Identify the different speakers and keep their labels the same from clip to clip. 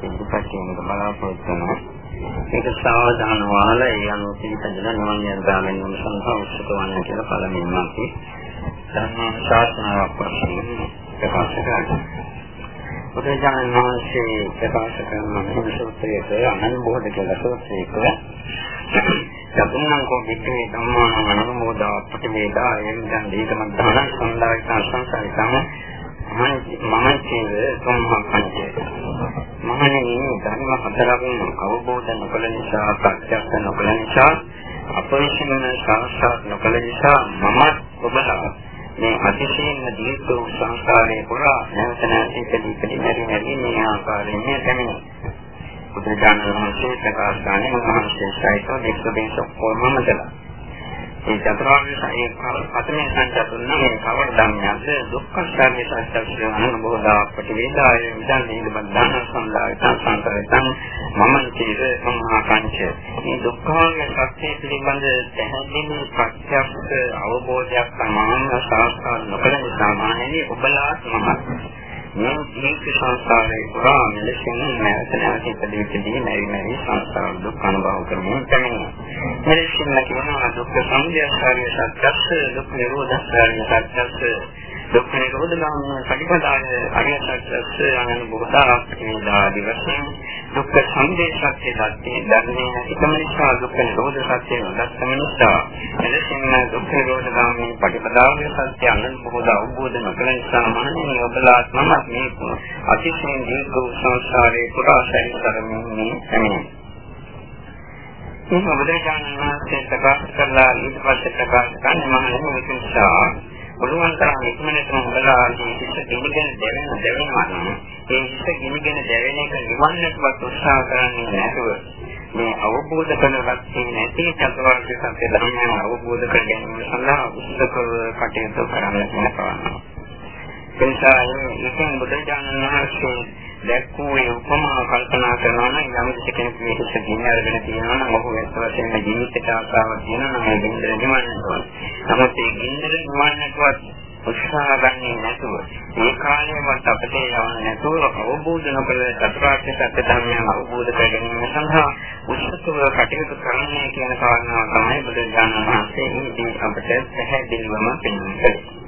Speaker 1: ඉදිරිපත් කිරීමට බලාපොරොත්තු වෙනවා. ඒක සාවධාන වාල ඒ අනුව පිළිපදලා නිවන් යන ගාමෙන් සඳහා උත්සුක වන්න කියලා පළමුවෙන් අපි ධර්ම ශාස්ත්‍රාවක් වශයෙන් ප්‍රකාශ කරනවා. බුදුරජාණන් වහන්සේ ප්‍රකාශ කරන මේ සූත්‍රයේ අනන්ත බෝධ කියලා සූත්‍රයක සතුන්නම් කෝ වික්‍රේ ධම්මාන අනුමෝදා ප්‍රතිවේදා එම් දැන් දීකම දාන සම්දායක සංසාරිතම මම කියන්නේ සම්මා පංචය. මහණෙනි ධර්ම හතරකින් අවබෝධ නොකළ නිසා ප්‍රත්‍යක්ෂ නොකළ නිසා අපරිසින්න සාක්ෂාත් නොකළ නිසා මම ඔබලා මේ අතිශයින්ම දීර්ඝ සංස්කාරයේ පුරා නැවත නැවත ඉදිරි ඉදිරි මෙරි මෙරි මේ ආකාරයෙන් මෙතනින් බුදුදානම වහන්සේ ප්‍රකාශ කරන්නේ මහා ශ්‍රේෂ්ඨයිතෝ දෙක්ක බේසොක් කොමමදලා මේ චතුරාර්ය සත්‍ය පතමේ සංකල්පන මේ කවර ධර්මයන්ද දුක්ඛ සත්‍ය සත්‍ය අනුභවදා ප්‍රතිවේදාය. විදන් නේද බද්ධාන සම්දායත සංකල්පයන් මම කීර සම්මා පංච මේ දුක්ඛාංග සත්‍ය පිළිබඳ පැහැදිලි ප්‍රත්‍යක්ෂ අවබෝධයක් තමයි සාස්ත්‍ර නොකළ සාමාන්‍යයෙන් ඔබලා මහත් මේ ජීවිත සංස්කාරේ පුරා මෙලෙසින් නැවත නැවත ඉදිරියටදී නැවි නැවි සංස්කාර දුක් අනුභව කරමින් පැමිණෙනවා. මෙලෙසින් කියනවා දුක් සමුදය ආකාරයේ සත්‍යස්ස දුක් නිරෝධ ආකාරයේ සත්‍යස්ස දුක් නිරෝධ ගාමී ප්‍රතිපදාය අරිය සත්‍යස්ස අනන බෝධාක් ආදී වශයෙන් දුක්ඛ සමුදය සත්‍ය දත්තේ ධර්මයේ එකම නිසා දුක්ඛ නිරෝධ සත්‍ය නොදත්තම නිසා එලෙසින් දුක්ඛ නිරෝධ ගාමී ප්‍රතිපදාවේ සත්‍ය අනන බෝධ අවබෝධ නොකළ නිසා මහණෙනි ඔබලා මමත් මේ අතිශයින් දීර්ඝ සංසාරේ පුරා සැරිසරමින් මේ එන්නේ මේ බුදුරජාණන් වහන්සේ ප්‍රකාශ කළා ඊට පස්සේ ප්‍රකාශ කරන්නේ මහණෙනි මේක නිසා පුළුවන් තරම් ඉක්මනටම හොදලාගේ හිත ගෙනිගෙන දැවෙන දැවෙනවා නම් ඒ හිත ගෙනිගෙන දැවෙන එක නිවන්නටවත් උත්සාහ කරන්නේ නැතුව මේ අවබෝධ කරගත් නැති චතුරාර්ය සත්‍ය ධර්මයන් අවබෝධ කර ගැනීම සඳහා උත්සාහ කටයුතු කරන්න වෙනවා. එනිසා ඉතින් බුදුරජාණන් වහන්සේ දැක්වූ ඒ උපමා කල්පනා කරනවා නම් යම් කෙනෙක් මේ හිත ගින්න අරගෙන තියෙනවා නම් ඔහු ඇත්ත වශයෙන්ම ජීවිතයට ආසාවක් තියෙනවා නම් ඒ ගින්නර නිවන්නට ඕන. නමුත් ඒ ගින්නර නිවන්නටවත් උත්සාහ ගන්නේ නැතුව ඒ කාලයේවත් අපිට යවන්න නැතුව අවබෝධ නොකළ චතුරාර්ය සත්‍ය ධර්මයන් අවබෝධ කර ගැනීම සඳහා උත්සුකව කටයුතු කරන්නේ කියන කාරණාව තමයි බුදුරජාණන් වහන්සේ මේ අපිට පැහැදිලිවම පෙන්වන්නේ.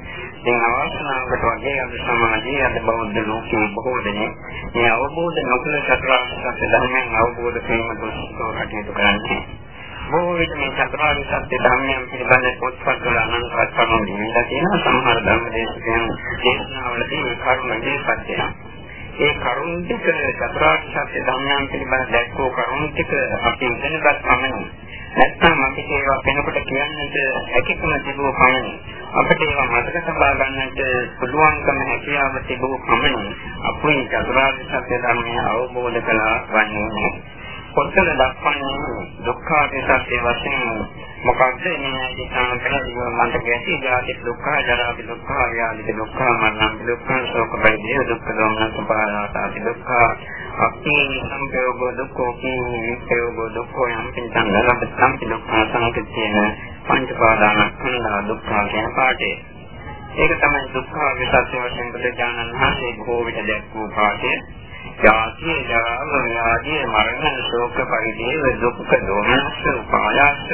Speaker 1: ඉතින් අවස්ථාවකට වගේ අද සමාජයේ අද බෞද්ධ ලෝකයේ බොහෝ දෙනෙක් මේ අවබෝධ නොකළ චතුරාර්ය සත්‍ය ධර්මයන් අවබෝධ කිරීමට උත්සාහ කටයුතු කරන්නේ. බොහෝ විට මේ චතුරාර්ය සත්‍ය ධර්මයන් පිළිබඳ පොත්පත්වල අනන්තවත් කරුණු දීලා තියෙනවා සමහර ධර්ම දේශකයන් දේශනාවලදී මේ කරුණු ඉදිරිපත් වෙනවා. ඒ කරුණු ටික චතුරාර්ය සත්‍ය ධර්මයන් පිළිබඳ දැක්වූ කරුණු ටික අපි ඉගෙනගත් පමණින් නැත්නම් අපිට ඒවා වෙනකොට කියන්නට හැකියකම තිබුණු පමණින් අපිට ඒවා මතක තබා ගන්නට පුළුවන්කම හැකියාව තිබුණු පමණින් අපේ චතුරාර්ය සත්‍ය ධර්මය අවබෝධ කළා වන්නේ කොතන දක්වන්නේ දුක්ඛාදී සත්‍ය වශයෙන් මොකක්ද? මේ දිසාන්තර මන්ට ගැටි ජාති දුක්ඛ ජරා දුක්ඛ ව්‍යාධි දුක්ඛ මරණ දුක්ඛ ශෝක පරිදේ දුක්ඛ දෝමන සුපාදාති දුක්ඛ අක්ඛේ සංකේයෝ දුක්ඛෝ කීයෝ දුක්ඛෝ යම් පිටං නරඹතම් දුක්ඛ සංකේතේන පංච පාදානස්කන්ධ දුක්ඛ කියන පාඩේ. ඒක තමයි දුක්ඛ විසත්‍ය වශයෙන් බුදුජානන් වහන්සේ බොහෝ විට දැක්වූ පාඩේ. ජාතිය ජරාව ව්‍යාධිය මරණ ශෝක පරිදේව දුක්ඛ දෝමනස්ස උපායාස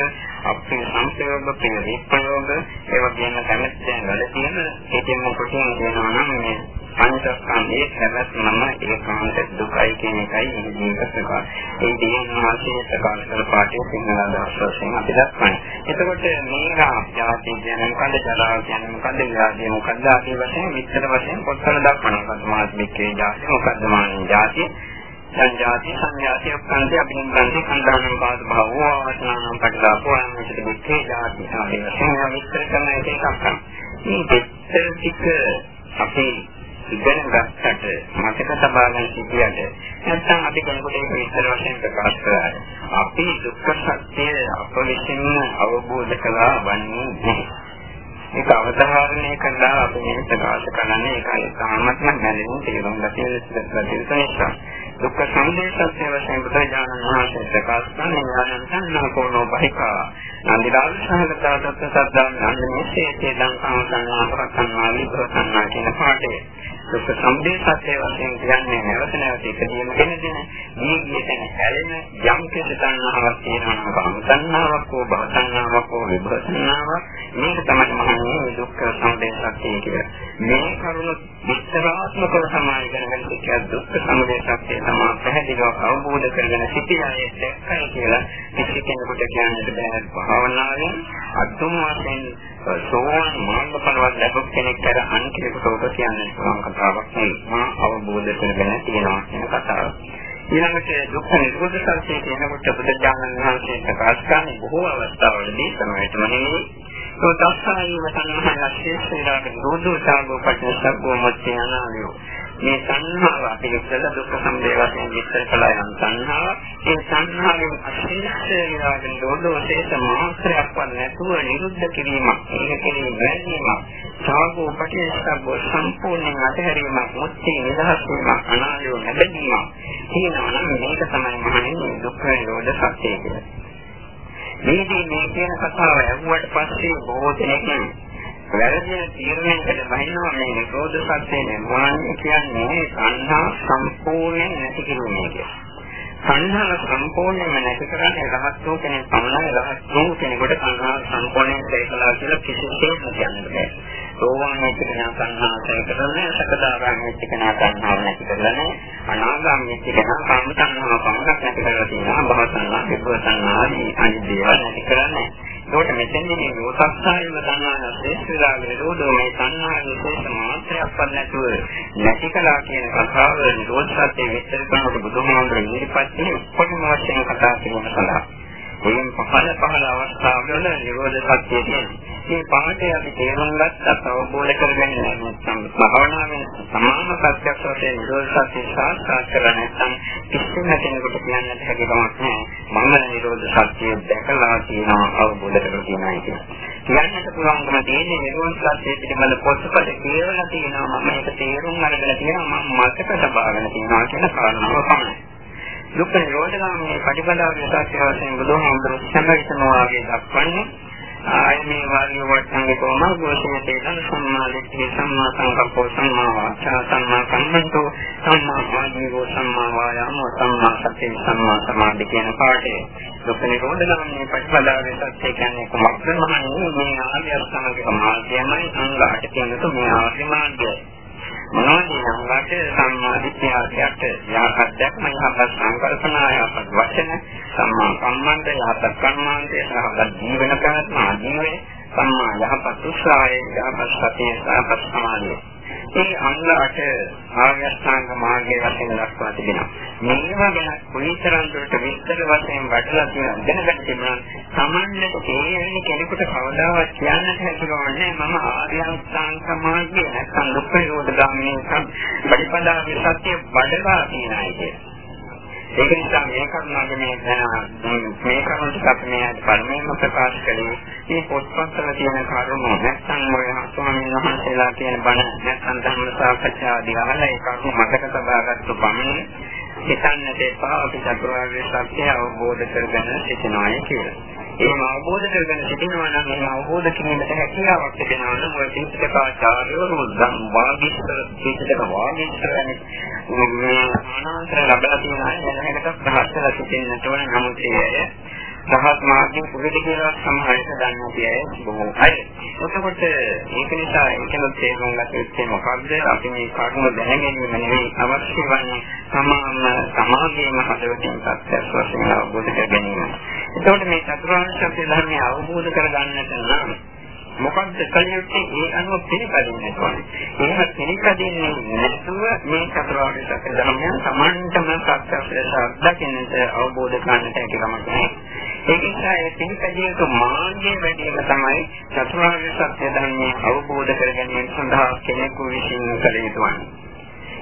Speaker 1: අපේ සංකේයෝග ප්‍රිය විප්‍රයෝග ඒ වගේම කැමැත්තෙන් වැඩ තියෙන ඒකෙන් කොටින් කියනවා නම් මේ පංචස්කන්ධයේ හැවත්මම ඒකාන්ත දුකයි කියන එකයි මේක ප්‍රකාශ. ඒ දෙයන් වාසිය ප්‍රකාශ කළ පාඩේ සිංහල අදහස් වශයෙන් අපි දක්වන්නේ. එතකොට මේක ආත්‍යාති කියන්නේ මොකද ජරා කියන්නේ මොකද ව්‍යාධිය මොකද ආදී වශයෙන් විස්තර වශයෙන් පොත්වල දක්වනවා. සමාජිකේ ජාති මොකද්ද මානින් ජාති සංජාති සංජාති ඔක්කාන්ති අභිනන්දන්ති කන්දානම් පාද භවෝ අවසනානම් පටලාපෝ අනුසිත බුද්ධේ ජාති ආදී වශයෙන් විස්තර කරන එක එකක්. මේ විස්තර ටික අපේ ඉගෙන ගන්නට මතක තබා ගන්න සිටියට නැත්නම් අපි කෙනෙකුට ඒක විස්තර වශයෙන් ප්‍රකාශ කරලා අපි දුක්ඛ සත්‍ය අප විසින්ම අවබෝධ කළා වන්නේ නැහැ. ඒක අවධාරණය කළා අපි මේ ප්‍රකාශ කරන්නේ ඒකයි සාමත්ම නැලෙන තේරුම් ගන්න නිසා. දුක්ඛ සම්දේ සත්‍ය වශයෙන් බුදුරජාණන් වහන්සේ ප්‍රකාශ කරන ඥානං සංනාකෝනෝ බහිකා නන්දිරාජ සහගත තත්ත්ව සද්දාන් නන්දමේසේ තේදං සම්සන්නා ප්‍රකන්නා විභවසන්නා කියන පාඩේ දුක් සම්දේ සත්‍ය වශයෙන් කියන්නේ නැවත නැවත ඉදීම ගැන දෙන මේ කියන හැලෙන යම් කිසි තණ්හාවක් තියෙනවා නම් තණ්හාවක් හෝ භව තණ්හාවක් හෝ විභව තණ්හාවක් මේක තමයි මහන්නේ දුක්ඛ සම්දේ සත්‍ය කියන්නේ මේ කරුණ විස්තරාත්මකව සමාන කරගෙන සිටිය දුක්ඛ සම්දේ සත්‍ය තමයි පැහැදිලිව අවබෝධ කරගෙන සිටියායේ දැක්කයි කියලා කිසි කෙනෙකුට කියන්නට බෑ. භාවනාවෙන් අතුම් වශයෙන් සෝවාන් මාර්ගඵලවත් ලැබුත් කෙනෙක් කර අන්තිමට ඔබ කියන්නේ පුළුවන් කතාවක් නෙවෙයි. මා අවබෝධ කරගෙන තියෙනවා කියන කතාව. ඊළඟට දුක්ඛ නිරෝධ සත්‍ය කියනකොට බුදුජානක වහන්සේ ප්‍රකාශ කරන බොහෝ අවස්ථාවලදී සමයටම නෙවෙයි. તો දස්සායීම තණ්හා ශේෂ්ඨිරාග නිරෝධෝ පටිච්චසමුප්පාදෝ මොච්චේ අනාලියෝ මේ සංහාව අපි ඉස්සෙල්ලා දුක්ඛ සමුදය වශයෙන් විස්තර කළා යන සංහාව ඒ සංහාවෙන් අශේෂ විරාගන දෝෂේස මාත්‍රයක් වත් නැතුව නිරුද්ධ කිරීමක් ඒක කියන්නේ වැළීමක් සාගෝ පටිච්චසමුප්පාදෝ සම්පූර්ණයෙන් අතහැරීමක් මුක්ති නිදහස් වීමක් අනාලයෝ නැබැදීමක් කියනවා නම් මේක තමයි මහණෙනි දුක්ඛ නිරෝධ සත්‍යය කියලා. මේදී මේ කියන කතාව ඇහුවට පස්සේ බොහෝ දෙනෙක් වැරදි තීරණයකට බහිනවා මේ නිරෝධ සත්‍ය නෙමවන්නේ කියන්නේ සංහා සම්පූර්ණයෙන් නැති කිරීම කියලා. සංහාව සම්පූර්ණයෙන්ම නැති කරන්නේ රහත් වූ කෙනෙක් පමණයි රහත් වූ කෙනෙකුට සංහා සම්පූර්ණයෙන් දෙකලා කියලා කිසිසේත් කියන්න බෑ. සෝවාන් වෙච්ච කෙනා සංහාසය කරන්නේ සකදාගාමී වෙච්ච කෙනා සංහාව නැති කරන්නේ අනාගාමී වෙච්ච කෙනා කාම සංහාව පමණක් නැති කරලා තියෙනවා. භව සංහාව, විභව සංහාව ආදී අනිත් දේවල් නැති කරන්නේ ඒකට මෙතෙන්දී මේ යෝසස්සාරිව සංඥා ශ්‍රේෂ්ඨලා විරෝධෝ මේ සංඥා විශේෂ මාත්‍රයක්වත් නැතුව නැති කලා කියන කතාව නිරෝධ සත්‍ය විස්තර කරනකොට බුදුහාමුදුරුවෝ ඉදිරිපත් කළේ උපරිම වශයෙන් කතා කිරීම සඳහා. එයින් පහළ පහළ අවස්ථාවල නිරෝධ සත්‍ය කියන්නේ මේ පාඩේ අපි තේරුම් ගත්තත් අවබෝධ කරගන්න නැත්නම් භාවනාවෙන් සමාන සත්‍යයක් වශයෙන් නිරෝධ සත්‍ය සාක්ෂාත් කර නැත්නම් කිසිම කෙනෙකුට කියන්නට හැකි කමක් නැහැ. මම නිරෝධ සත්‍ය දැකලා තියෙනවා අවබෝධ කරලා තියෙනවා කියන්නේ කියන්නට පුළුවන්කම තියෙන්නේ නිරෝධ සත්‍ය පිළිබඳ පොත්පත් කියවලා තියෙනවා. මම ඒක තේරුම් අරගෙන තියෙනවා මම මතක තබාගෙන තියෙනවා කියන කාරණාව පමණයි දුක්ඛ නිරෝධගාමී ප්‍රතිපදාවේ සත්‍ය වශයෙන් බුදුහාමුදුරුවෝ සම්පූර්ණ වාගේ දක්වන්නේ. ආයි මේ වාගේ වටංගේ කොමල් ගෝෂයේ තේන සම්මා දිට්ඨිය සම්මා සංකප්පෝ සම්මා වාචා සම්මා කම්මන්තෝ සම්මා ආජීවෝ සම්මා වායාමෝ සම්මා සති සම්මා සමාධි කියන පාඩේ. දුක්ඛ නිරෝධ ගමනේ ප්‍රතිපදාවේ සත්‍ය කියන්නේ කොහොමද? මහන්නේ මේ ආර්ය අෂ්ටාංගික මාර්ගයමයි අංග 8 කියන මේ ආර්ය මාර්ගය. මොනවද යම්කට සම්මාදිට්ඨියට යහපත් දැක්ම යහපත් සංකල්පනා යහපත් වචන සම්මා කම්මන්ත යහපත් කර්මාන්ත යහපත් ජීවන ප්‍රාත්ම ආදීනේ සම්මා යහපත් උත්සාහය යහපත් සතිය යහපත් සමාධිය. ඒ අංග අට ආර්ය අෂ්ටාංග මාර්ගයේ වශයෙන් දක්වා තිබෙනවා. මේවා ගැන කොයිතරම් දුරට විස්තර වශයෙන් වටලා තියෙන දැනගන්න තිබුණා. සමන්නට තේරෙන්නේ කෙනෙකුට කවදාවත් කියන්නට හැකියාවක් මම ආර්ය අෂ්ටාංග මාර්ගයේ නැත්නම් දුක්ඛ නිරෝධ ගාමිනී සම්පටිපදාවේ සත්‍ය වඩලා තියෙනයි කියන්නේ. ඒක නිසා මේ කරුණාද මේ මේ කරුණ ටික අපි මේ පළමුවෙන්ම ප්‍රකාශ කළේ මේ පොත්පත්වල තියෙන කරුණු නැත්නම් ඔය ස්වාමීන් වහන්සේලා කියන බණ නැත්නම් ධර්ම සාකච්ඡා ආදී අහලා ඒ කරුණු මතක තබාගත්තු පමණින් හිතන්නට එපා අපි චතුරාර්ය සත්‍ය අවබෝධ කරගෙන සිටිනවායි කියලා. එහෙම අවබෝධ කරගෙන සිටිනවා නම් එහෙම අවබෝධ කිරීමට හැකියාවක් තිබෙනවා නම් ඔය තීර්ථකාචාර්යවරු ධම් වාගීස්තර තීර්ථක වාගීස්තර මේ ආනන්තර ලැබලා තියෙන අය දැනකට ප්‍රහස්තලා සිටින්නට ඕන නමුත් ඒ රහත් මාර්ගයේ පුරුදු කියලා සමහරට දන්නා කියයි බොහෝ අය. එතකොට ඒක නිසා ඒකම තේරුම් ගත යුත්තේ මොකක්ද? අපි මේ කරුණ දැනගැනීම නෙවෙයි අවශ්‍ය වන්නේ තමාම සමාගයේම හදවතින් සත්‍යස් වශයෙන් අවබෝධ කර ගැනීම. එතකොට මේ චතුරාර්ය සත්‍ය ධර්මය අවබෝධ කර ගන්නට නම් මොකක්ද කලියුත්තේ ඒ අනුව පිළිපදින්න ඕනේ. එහෙම පිළිපදින්නේ නැතුව මේ චතුරාර්ය සත්‍ය ධර්මයන් සමාන්තම සත්‍යස් ලෙස දකින්නට අවබෝධ කරගන්නට හැකි කමක් නැහැ. ඒක නිසා ඒ පිළිපැදියක මාර්ගයේ වැඩිම තමයි චතුරාර්ය සත්‍ය ධර්මයේ අවබෝධ කර ගැනීම සඳහා කෙනෙකු විසින් කළ යුතු වන්නේ.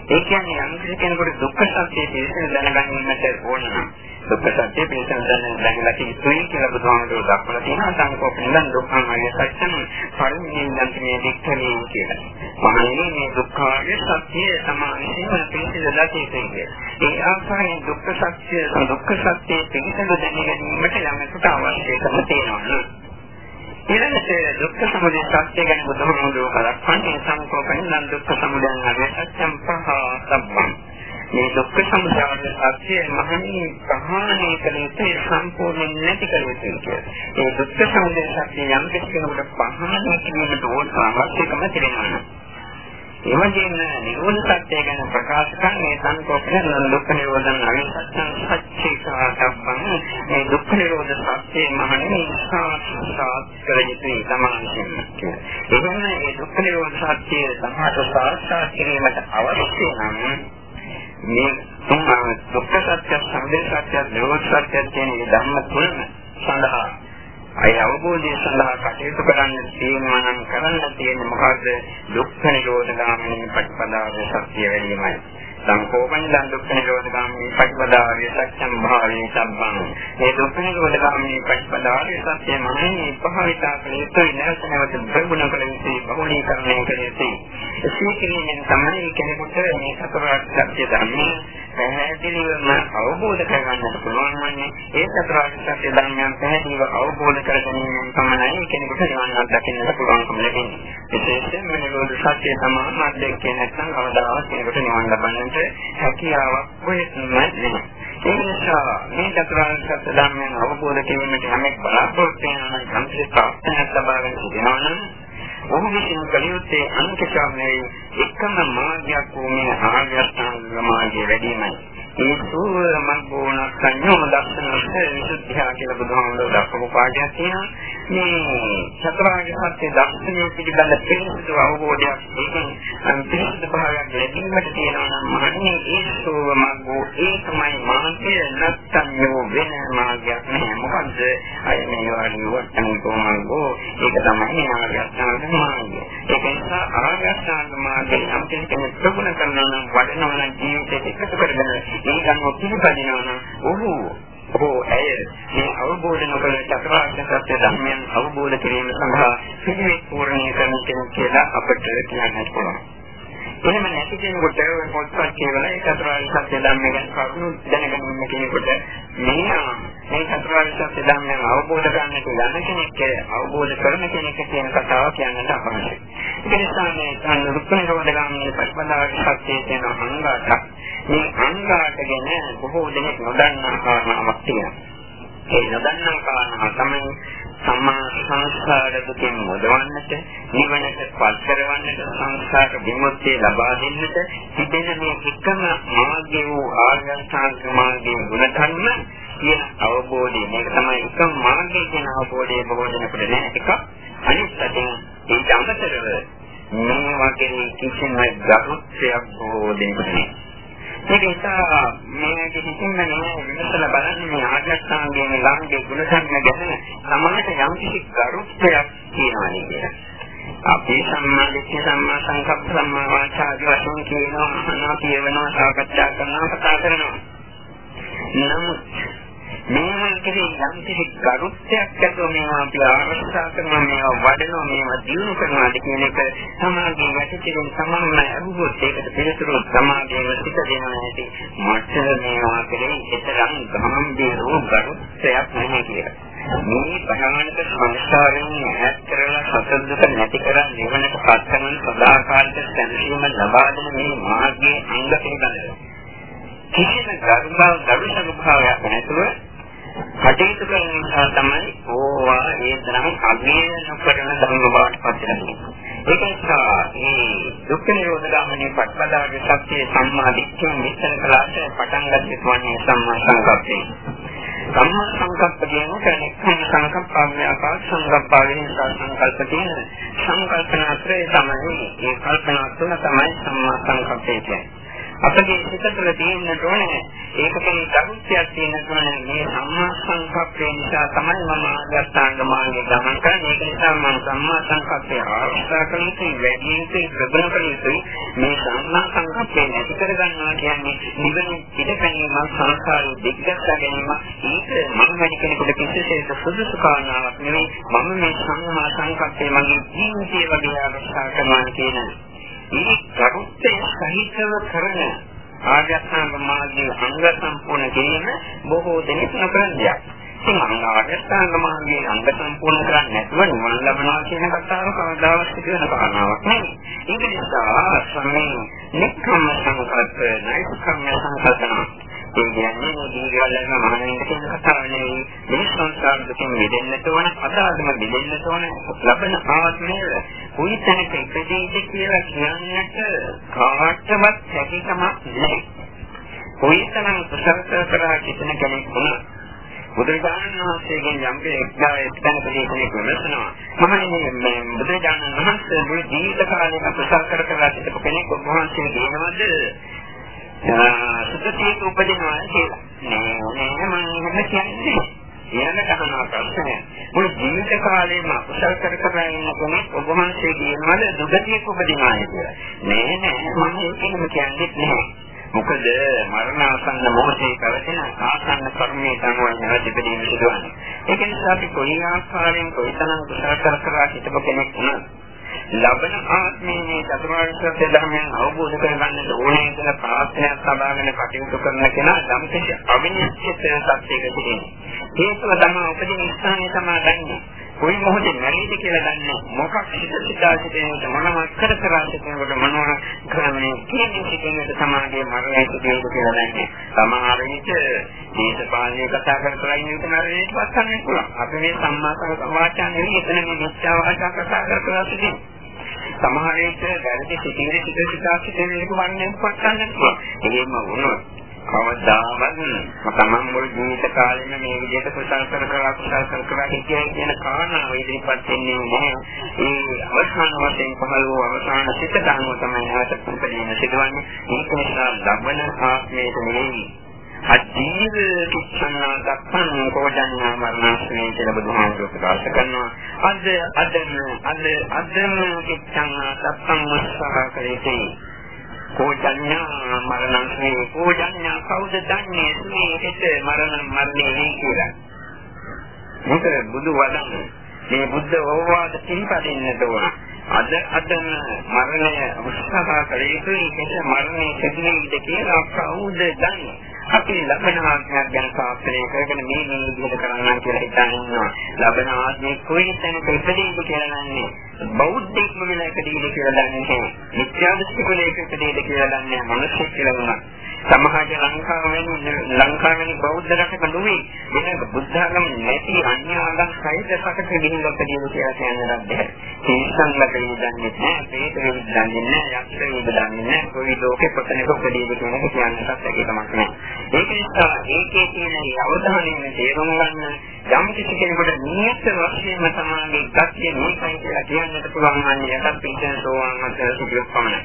Speaker 1: ඒ කියන්නේ යම් කෙනෙකුට දුක්ඛ සත්‍ය පිළිසින දැනගැනීමට ඕන නම් දුක්ඛ සත්‍ය පිළිසඳන දැනලා තියෙන්නේ කියලා බුදුහාමුදුරුවෝ දක්වලා තියෙනවා සංකෝපණයෙන් දුක්ඛමය සත්‍යම පරිණින්දන්තමේ දික්ඛනේ කියලා. මහණෙනි මේ දුක්ඛාය සත්‍ය සමානයෙන් පිළිසඳලා තියෙන්නේ. ඒ ආකාරයෙන් දුක්ඛ සත්‍ය දුක්ඛ සත්‍ය පිළිසඳ දැනගැනීමට යමකට අවශ්‍යකම තියෙනවා. ඊළඟට දුක්ඛ සමුදය සත්‍ය ගැන බුදුහාමුදුරුවෝ කරක්වන්නේ සංකෝපණයෙන් දුක්ඛ සමුදයන් අධ්‍ය සත්‍යම් පහ සම්බන් මේ දුක්ඛ සමුදය සත්‍ය මහණී ප්‍රහාණය කළ යුතු සම්පූර්ණ නැති කළ යුතු කියලා. ඒ දුක්ඛ සමුදය සත්‍ය යම් කෙනෙකුට ප්‍රහාණය කිරීමට ඕන අවශ්‍යකම තිබෙනවා. ඒ වගේම නිරෝධ සත්‍ය ගැන ප්‍රකාශ කරන මේ සංකෝපන දුක්ඛ නිරෝධන අවිසත්‍යං සච්චේකාතබ්බං මේ දුක්ඛ නිරෝධ සත්‍ය මහණෙනි සාක්ෂාත් කර යුතුයි සමානයෙන් කියලා. එහෙනම් මේ දුක්ඛ නිරෝධ සත්‍ය සමාත සාක්ෂාත් කිරීමට අවශ්‍ය නම් මේ දුක්ඛ සත්‍ය, සමුදය සත්‍ය, නිරෝධ සත්‍ය කියන මේ ධර්ම තුනම සඳහා අය අවබෝධය සඳහා කටයුතු කරන්න තියෙනවා නම් කරන්න තියෙන්නේ මොකද්ද? දුක්ඛ නිරෝධ ගාමිනී ප්‍රතිපදාවේ සත්‍ය වැඩිමයි. සංකෝපන දන් දුක්ඛ නිරෝධ ගාමිනී ප්‍රතිපදාවේ සත්‍යම් භාවයේ සම්බන්. මේ දුක්ඛ නිරෝධ ගාමිනී ප්‍රතිපදාවේ සත්‍ය මනින්නේ පහවිතා කළ යුතුයි නැවත නැවත ප්‍රගුණ කළ යුතුයි බහුලීකරණය කළ යුතුයි. ඒ කියන්නේ තමයි කෙනෙකුට මේ සතරාර්ය සත්‍ය ධර්මයේ පැහැදිලිවම අවබෝධ කරගන්නට පුළුවන් වන්නේ ඒ චතුරාර්ය සත්‍ය ධර්මයන් පැහැදිලිව අවබෝධ කරගැනීමෙන් පමණයි කෙනෙකුට නිවනක් දකින්නට පුළුවන්කම ලැබෙන්නේ. විශේෂයෙන්ම නිරෝධ සත්‍ය සමාධියක් දෙකේ නැත්නම් කවදාවත් කෙනෙකුට නිවන් ලබන්නට හැකියාවක් කොහෙත්ම නැහැ. ඒ නිසා මේ චතුරාර්ය සත්‍ය ධර්මයන් අවබෝධ කිරීමට යමෙක් බලාපොරොත්තු වෙන නම් සම්පූර්ණ ප්‍රාර්ථනා ලබාගෙන සිටිනවා නම් ඔහු විසින් කලියුත්තේ අන්තිකම්නේ එකම මාර්ගයක් වූ මේ ආර්ය අෂ්ටාංග මාර්ගයේ වැඩිමයි. ඒ සූර මග්ගෝණ සංයම දර්ශනස්ස විසුද්ධිය කියලා බුදුහාමුදුරුවෝ දක්වපු පාඩයක් තියෙනවා. මේ චතුරාර්ය සත්‍ය දර්ශනය පිළිබඳ පිළිසිදු අවබෝධයක් ඒකෙන් පිළිසිදු භාවයක් ලැබීමට තියෙනවා නම් මහන්නේ ඒ සූර මග්ගෝ ඒකමයි මාර්ගය නැත්තම් වෙන මාර්ගයක් නෑ. මොකද අය මේ වගේ වට්ටම් මග්ගෝ ඒක තමයි ආර්ය අෂ්ටාංග මාර්ගය. ඒක නිසා ආර්ය අෂ්ටාංග මාර්ගය නම් කෙනෙක් ප්‍රගුණ කරනවා නම් වඩනවා නම් ජීවිතේ එකතු කරගෙන ඒ ගන්නව පිළිපදිනවා නම් ඔහු ඔහු ඇය මේ අවබෝධ නොකළ චතුරාර්ය සත්‍ය ධර්මයන් අවබෝධ කිරීම සඳහා පිළිවෙත් පූර්ණණය කරන කෙනෙක් කියලා අපට කියන්නට පුළුවන්. එහෙම නැති කෙනෙකුට පොත්පත් කියවලා ඒ චතුරාර්ය සත්‍ය ධර්මය ගැන කරුණු දැනගන්න ඉන්න කෙනෙකුට මේ මේ චතුරාර්ය සත්‍ය ධර්මය අවබෝධ කරගන්නට යන කෙනෙක් අවබෝධ කරන කෙනෙක් කියන කතාව කියන්නට අපහසුයි. ඒ නිසා මේ අනුරුක්කන රෝධගාමී ප්‍රතිපදාවේ සත්‍යයේ තියෙන අංගාට මේ අංගාට ගැන බොහෝ දෙනෙක් නොදන්නා කාරණාවක් තියෙනවා. ඒ නොදන්නා කාරණා තමයි සම්මා සංස්කාර දුකින් මුදවන්නට නිවනට පත් කරවන්නට සංස්කාර විමුක්තිය ලබා දෙන්නට තිබෙන මේ එකම මාර්ගය වූ ආර්ය අෂ්ටාංග මාර්ගයේ ගුණධර්ම කියන අවබෝධය. මේක තමයි එකම මාර්ගය කියන අවබෝධය බොහෝ දෙනෙකුට නැහැ. එක අනිත් පැත්තෙන් ඒ අමතරව මේ වගේ කිසිම ගරුත්වයක් බොහෝ දෙනෙකුට නැහැ. ඒක නිසා මේක කිසිම නෑ විමසලා බලන්න මේ ආඥාංගයේ ළඟේ ගුණධර්ම ගැන සමාජයට යම් කිසි ගරුත්වයක් තියෙනවා නේද? අපි සම්මා දිට්ඨිය සම්මා සංකප්ප සම්මා වාචා ආදී වශයෙන් කියනවා අහනවා කියවනවා සාකච්ඡා කරනවා කතා කරනවා. නමුත් මේවා කෙරේ යම් කිසි කරුත්වයක් ඇතුව මේවා අපි ආරක්ෂා කරනවා මේවා වඩනවා මේවා දියුණු කරනවා කියන එක සමාජයේ වැටෙන සමානම අභිවෘද්ධ ඒකට පිළිතුරු සමාජයේ සිට දෙනවා ඇති මට මේවා කෙරේ එතරම් ගාම්භීරව කරුත්වයක් නැහැ කියලා. මේ භයානක සංස්කාරයෙන් ඈත් කරලා සතර නැති කරන් නිවනට පත් කරන සදාකාලික සැනසීම ලබා දෙන මේ මාර්ගයේ අංග පිළිබඳව කිසිම ගරුබව ගරු සමුභාවයක් නැතුව කටයුතු කරන නිසා තමයි ඕවා ඒ තරම් අගය නොකරන ධර්ම බවට පත් වෙන්නේ. ඒක නිසා මේ දුක්ඛ නිරෝධ ගාමිනී පටපදාගේ සත්‍ය සම්මා දිට්ඨිය විස්තර කළාට පටන් ගත්තේ වන්නේ සම්මා සංකප්පේ. සම්මා සංකප්ප කියන්නේ කෙනෙක් සංකප්පාව්‍යාපාර සංකප්පාවෙන් සංකල්ප තියෙන සංකල්පන අතරේ තමයි මේ කල්පනා තුන තමයි සම්මා සංකප්පේ කියන්නේ. අපගේ සිත තුළ තියෙන්නට ඕනේ. ඒකේ දරුත්‍යයක් තියෙනවා මේ සම්මා සංකප්පේ නිසා තමයි මම ආගස්ථාංග මාර්ගය ගමන් කරන්නේ. ඒක නිසා මම සම්මා සංකප්පේ ආරක්ෂා කරන්නේ වැඩි යුතුයි ප්‍රබල කරන්නේ මේ සම්මා සංකප්පේ නැති කරගන්නවා කියන්නේ නිවන පිටකණීම සංස්කාරය දිග්ගත ගැනීම. ඒක මම වැඩි කෙනෙකුට කිසිසේත් සුදුසු කාරණාවක් නෙවෙයි. මම මේ සම්මා සංකප්පේ මගේ ජීවිතය වගේ ආරක්ෂා කරනවා කියන මේ කරුත්තේ සහිතව කරන ආර්යසංග මාර්ගයේ අංග සම්පූර්ණ කිරීම බොහෝ දෙනෙක් නොකරන දෙයක්. ඉතින් ආර්යසංග මාර්ගයේ අංග සම්පූර්ණ කරන්නේ නැතුව නිවන ලබනවා කියන කතාව කවදාවත් සිදු වෙන කාරණාවක් නෙවෙයි. ඒක නිසා සමේ නික්කම සංකල්ප නෛතිකම සංකල්පන ඒ කියන්නේ දීගලන මහණෙන්ට කියන කතාව නෙවෙයි මේ සංසාර දුකින් මිදෙන්නට ඕන අදාළම මිදෙන්නට ඕන ලබන ආත්මය කොයි තැනක ඉපදෙයිද කියලා කියන්නට කාටවත් හැකියාවක් නැහැ කොයිතරම් කුසල කරලා සිටින කෙනෙක් වුණත් බුදුරජාණන් වහන්සේගෙන් යම් එක්දායකයන් කෙනෙක් විමසනවා මහණෙනි මේ බුදුරජාණන් වහන්සේ මුළු ජීවිත කාලයම කුසල කර කර සිටපු කෙනෙක් ඔබ වහන්සේ කියනවද සුඛිත උපදිනවා කියලා. නෑ නෑ මම එහෙම කියන්නේ. ඊළඟ තහනා ප්‍රශ්නය. මුළු ජීවිත කාලෙම අකුසල් කර කර ඉන්න කෙනෙක් ඔබ වහන්සේ කියනවාද දුගතියක උපදිනාය කියලා. නෑ නෑ මම ඒකෙම කියන්නේ නැහැ. මොකද මරණ ආසන්න මොහොතේ පැවතෙන ආසන්න කර්මයේ තමයි නැවත ඉපදීම සිදුවන්නේ. ඒක නිසා අපි කොයි ආකාරයෙන් කොයිතරම් කුසල කර කර හිටපු කෙනෙක් වුණත් ලබන ආත්මයේ මේ චතුරාර්ය සත්‍ය ධර්මයන් අවබෝධ කරගන්නට ඕනේ කියලා ප්‍රාර්ථනාවක් සබාගෙන කටයුතු කරන කෙනා ධම්මකේ අවිනිශ්චිත සත්‍යයක සිටින්නේ. හේතුව තමයි උපදින ස්ථානය තමයි දන්නේ. කොයි මොහොතේ මැරෙයිද කියලා දන්නේ මොකක් හිත සිතාසිතේට මොනවක් කර කර සිටිනකොට මොනවා කරන්නේ කියන්නේ සිටිනකොට සමාජයේ මරණය සිදුවෙයිද කියලා දන්නේ. සමහර විට දේශපාලනය කතා කර කර ඉන්න කෙනා රේට පස්සන්නේ පුළුවන්. අපි මේ සම්මා සංවාචා නෙවෙයි එතන මේ මිත්‍යා වාචා කතා කර කර සිටින්නේ. සමහර විට වැරදි සිතිවිලි සිත සිතා සිටින එක වන්නේ පටන් ගන්නවා. එහෙම වුණොත් කවදාවත් තමන් මුළු ජීවිත කාලෙම මේ විදිහට කුසල් කර කර කුසල් කර කර හිටියයි කියන කාරණාව ඉදිරිපත් වෙන්නේ නැහැ. ඒ අවසාන වශයෙන් පහළ වූ අවසාන සිත ධර්ම තමයි නැවත උපදින සිදුවන්නේ. ඒක නිසා ලබන ආත්මයට නෙවෙයි අජීව කිච්ඡනා දක්ඛන් කෝජඤ්ඤා මරණස්මේ කියලා බුදුහාමුදුරුවෝ ප්‍රකාශ කරනවා. අද අදම අද අදම කිච්ඡනා දක්ඛන් මුස්සහා කරේති. කෝජඤ්ඤා මරණස්මේ කෝජඤ්ඤා කවුද දන්නේ මේ හිත මරණ මරණේ නේ කියලා. මොකද බුදු වදන් මේ බුද්ධ ඕවාද පිළිපදින්නට ඕන. අද අදම මරණය උත්සාහ කළ යුතුයි. ඒක මරණය සිදුවේවිද කියලා කවුද දන්නේ? අපි ලබන ආත්මයක් ගැන සාස්ත්‍රය කරගෙන මේ මේ විදිහට කරන්න කියලා හිතන ඉන්නවා. ලබන ආත්මේ කොයි තැනක ඉපදෙයිද කියලා නන්නේ. බෞද්ධෙක්ම වෙලා ඉපදෙයිද කියලා දන්නේ නැහැ. මිත්‍යාදෘෂ්ටිකලයක ඉපදෙයිද කියලා දන්නේ නැහැ. මිනිස්සෙක් කියලා වුණා. සමහරට ලංකාව වෙන ලංකාවේ බෞද්ධ රටක නෙවෙයි වෙන බුද්ධ ධර්ම නැති අන්‍ය ආගම් සහිත රටක ගිහිල්ලා තියෙන කියලා කියන්නත් බැහැ. තේසංගත දන්නේ නැහැ, ප්‍රේත දන්නේ නැහැ, යක්ෂ දන්නේ නැහැ, කොයි ලෝකෙ කොතනක උපදීද කියන එක කියන්නත් හැකියාවක් නැහැ. ඒක නිසා ඒකේ තියෙන අවධානයෙන් තේරුම් ගන්න යම් කිසි කෙනෙකුට නියත වශයෙන්ම සමාගයේ ගතිය මේකයි කියලා කියන්නට පුළුවන් වන්නේ යටත් පිටන සෝවාන් අතර සුදුසු පමණයි.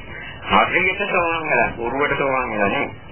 Speaker 1: හරියට සෝවාන් වෙලා, උරුවට සෝවාන් වෙලා නේ.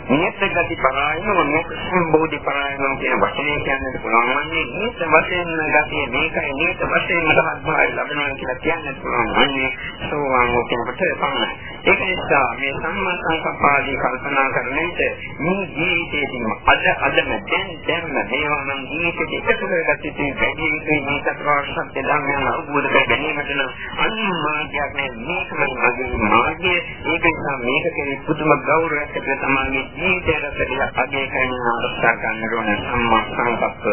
Speaker 1: නියත ගති පරායන නියත සම්බෝධි පරායන කියන වචනේ කියන්නට පුළුවන්. වන්නේ නියත වශයෙන් ගතිය මේකයි නියත වශයෙන් මතවත් භාවය ලැබෙනවා කියලා කියන්නට පුළුවන්. වන්නේ සෝවාන් කෙනෙකුට පමණයි ඒක නිසා මේ සම්මා සංකප්පාදී කල්පනා කරන විට මේ ජීවිතයේදීම අද අදම දැන් දැන්ම මේවා නම් ජීවිතේ එකතු කරගත්තේ තියෙන වැඩි යුතුයි. මේ චතුරාර්ය සත්‍ය ධර්මයන් අවබෝධ කර ගැනීමට නම් අනිමාර්ගයක් නේ මේකම මගේ මාර්ගය. ඒක නිසා මේක කෙරෙහි පුදුම ගෞරවයක් ඇති තමයි ජීවිතයට පිළිලා අගේ කරන ආරක්ෂා ගන්න ඕන සම්මා සංකප්ප.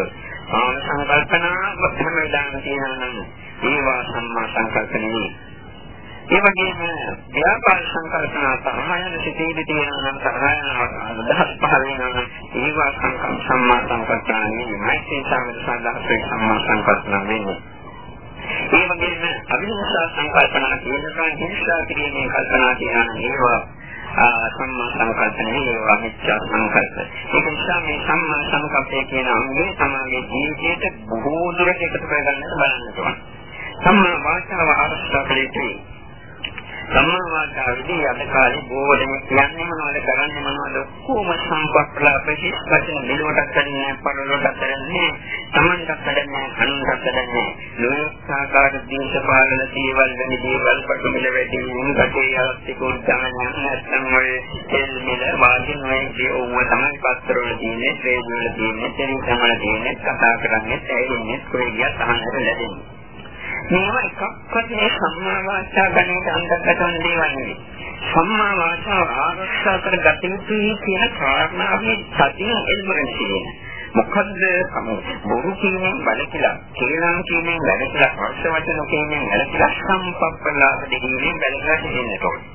Speaker 1: ආන සංකල්පනා වක්තම දාන තියෙනවා නම් ඒවා සම්මා සංකල්ප නෙවෙයි. ඒ වගේම ව්‍යාපාර සංකල්පනා සහායන සිටීදී තියෙනවා නම් සහායන අදහස් පහළ වෙනවා නම් ඒවා සංකල්ප සම්මා සංකල්පනා නෙවෙයි. මෛත්‍රී සම්මත සඳහන් සම්මා සංකල්පනා වෙන්නේ. ඒ වගේම අභිනසා සංකල්පනා කියනවා හිංසා කිරීමේ කල්පනා කියනවා ඒවා සම්මා සංකල්පනේ ඒවා මිච්ඡා සංකල්ප. ඒක නිසා මේ සම්මා සංකල්පය කියන අංගය තමයි ජීවිතයට බොහෝ දුරට එකතු කරගන්නට බලන්න ඕන. සම්මා වාචාව ආරක්ෂා කළ යුතුයි. සම්මා වාචාවේදී අද කාලේ බොහෝ දෙනෙක් කියන්නේ මොනවද කරන්නේ මොනවද කොහොම සම්පක්ලාපෙහි වචන මෙලොවට කරන්නේ පරලොවට කරන්නේ තමන්ට කරන්නේ අනුන්ට කරන්නේ ලෝකාකාර දීශපාලන දේවල් වෙන දේවල් කොට මිල වැඩි වුණ කටේ ආර්ථික උද්දානය නැත්නම් ඔය තෙල් මිල වාදින වගේ ඕව තමයි පත්තරවල තියෙන්නේ ට්‍රේඩ් වල තියෙන්නේ ටෙලිග්‍රාම් වල තියෙන්නේ කතා කරන්නේ ඇයින්නේ කොයි ගියත් අහන්නට ලැබෙන්නේ. මේවා එකක්වත් මේ සම්මා වාචා ගණයට අන්තර්ගත වන දේවල් නෙවෙයි. සම්මා වාචාව ආරක්ෂා කර ගත යුතුයි කියන කාරණාවේ සතිය එල්බරන තියෙනවා. මොකද්ද බොරු කියන්නේ බලකිලා කේලම් කියන්නේ බලකිලා වර්ෂ වචන කියන්නේ බලකිලා සම්පප්පලාප දෙකකින් බලකිලා තියෙන්නට ඕනේ.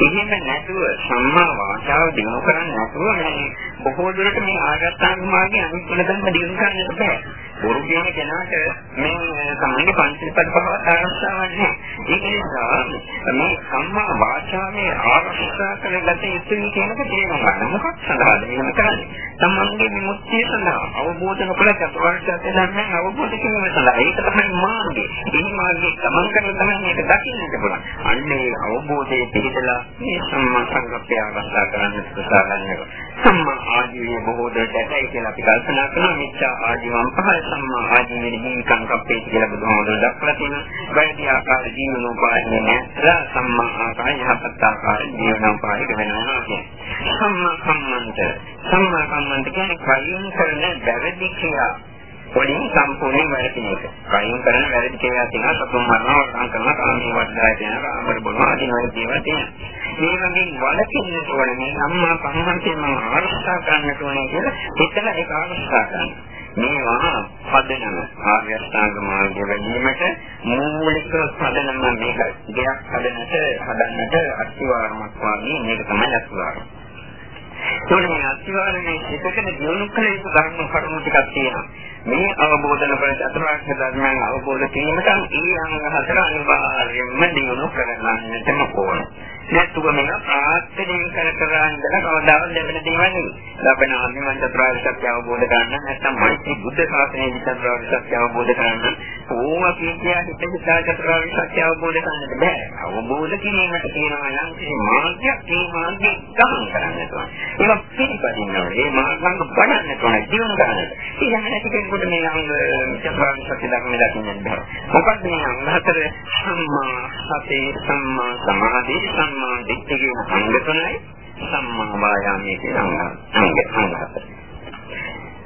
Speaker 1: එහෙම නැතුව සම්මා වාචාව දිනු කරන්නේ නැතුව මේ බොහෝ දුරට මේ ආගත්තාන් මාගේ අනිත් වෙන ධර්ම දිනු කරන්නට බෑ. බොරු කියන කෙනාට මේ සම්මේ පංචපද පහව ආරක්ෂාවක් නැහැ. ඒක නිසා මේ සම්මා වාචාවේ ආරක්ෂා කරගත යුතුයි කියන එක තේරුම් ගන්න. මොකක් සඳහාද මේක කරන්නේ? තමන්ගේ විමුක්තිය සඳහා අවබෝධ නොකළ චතුරාර්ය සත්‍ය ධර්මයන් අවබෝධ කිරීම සඳහා. ඒක තමයි මාර්ගය. මේ මාර්ගයේ ගමන් කරන තමයි මේක දකින්නට පුළුවන්. අන්නේ අවබෝධයේ පිළිදලා මේ සම්මා සංකප්පය ආරක්ෂා කරන්න උත්සාහ කරනවා. සම්මා ආජීවය බොහෝ දෙයක් ඇතයි කියලා අපි කල්පනා කරනවා. මිච්ඡා ආජීවම් පහයි සම්මා ආජීවයේ ජීවිකං කප්පේ කියලා බුදුහාමුදුරුවෝ දක්වලා තියෙනවා. වැරදි ආකාර ජීවනෝපායනේ නැහැ. සම්මා ආකාර යහපත් ආකාර ජීවනෝපායක වෙනවා කියන්නේ. සම්මා සම්මන්ත සම්මා සම්මන්ත කියන්නේ කයින් කරන වැරදි ක්‍රියා වලින් සම්පූර්ණයෙන් වැරදි එක. කයින් කරන වැරදි ක්‍රියා තියෙනවා සතුන් මරනවා, වරකම් කරනවා, කාමී වර්ධනය කරනවා, ආමර බොනවා, ආදී වගේ දේවල් තියෙනවා. මේ වගේ වලකින්න ඕනේ මේ අම්මා පහහන්තේ මම ආරක්ෂා ගන්නට ඕනේ කියලා හිතලා ඒක ආරක්ෂා ගන්නවා. මේවා පදනම ආර්ය අෂ්ටාංග මාර්ගය වැඩිවීමට මූලික පදනම මේක. දෙයක් හදන්නට හදන්නට අත්වාරමක් වගේ මේක තමයි අත්වාරම. ඒකනේ මේ අත්වාරමේ එකකට දියුණු කළ යුතු ධර්ම කරුණු ටිකක් තියෙනවා. මේ අවබෝධන කර චතුරාර්ය ධර්මයන් අවබෝධ කිරීමට ඒ අංග හතර අනිවාර්යයෙන්ම දියුණු කරගන්නටම ඕන. නැත්නම් මේක ප්‍රාර්ථනා කර කර ඉඳලා කවදාවත් ලැබෙන දේවල් නෙවෙයි. ලැබෙන අන්තිම චතුරාර්ය සත්‍ය අවබෝධ කරගන්න නැත්නම් මෛත්‍රී බුද්ධ ශාසනයේ චතුරාර්ය සත්‍ය අවබෝධ කරගන්න ඕවා කියන හිත හිතා චතුරාර්ය සත්‍ය අවබෝධ කරගන්නට බෑ. අවබෝධ කිරීමට තියෙනවා නම් මේ මාර්ගය මේ මාර්ගය ගමන් කරන්න ඕන. ඒක පිළිපදින්න ඕනේ. මේ මාර්ගංග බලන්න ඕනේ. ජීවන ගන්න. ඊළඟ නැති කෙනෙකුට මේ අංග චතුරාර්ය සත්‍ය ධර්ම දකින්න බෑ. මොකක්ද මේ අංග හතර සම්මා සතේ සම්මා සමාධි සම්මා දිට්ඨිය කියන අංග තුනයි සම්මා වායාමයේ කියන අංග අංග හතර.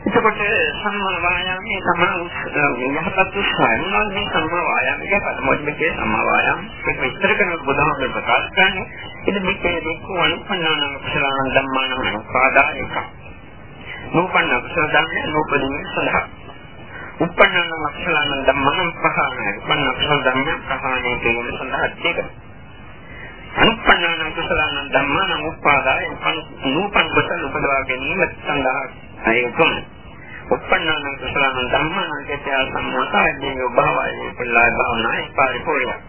Speaker 1: එතකොට සම්මා වායාමයේ තමයි යහපත් උත්සාහය. මොනවද මේ සම්මා වායාමයේ පදමොත්මකේ සම්මා වායාම ඒක විස්තර කරන බුදුහාමර ප්‍රකාශ කරන්නේ. ඉතින් මේකේ දෙක වණපන්නාන කුසලාන ධම්මාන උපාදායක. නූපන්න කුසල ධම්ම නූපදින සඳහා. උපන්නාන කුසලාන ධම්මාන පහානයි. උපන්න කුසල ධම්ම පහානයි කියන සඳහා දෙක. අනුපන්නාන කුසලාන ධම්මාන උපාදාය නූපන් කුසල උපදවා ගැනීම සඳහා අයතුම් උපන්නාන කුසලාන ධම්මාන කේතය සම්මතයෙන් භවය පිළලා භවනායි පරිපූර්ණ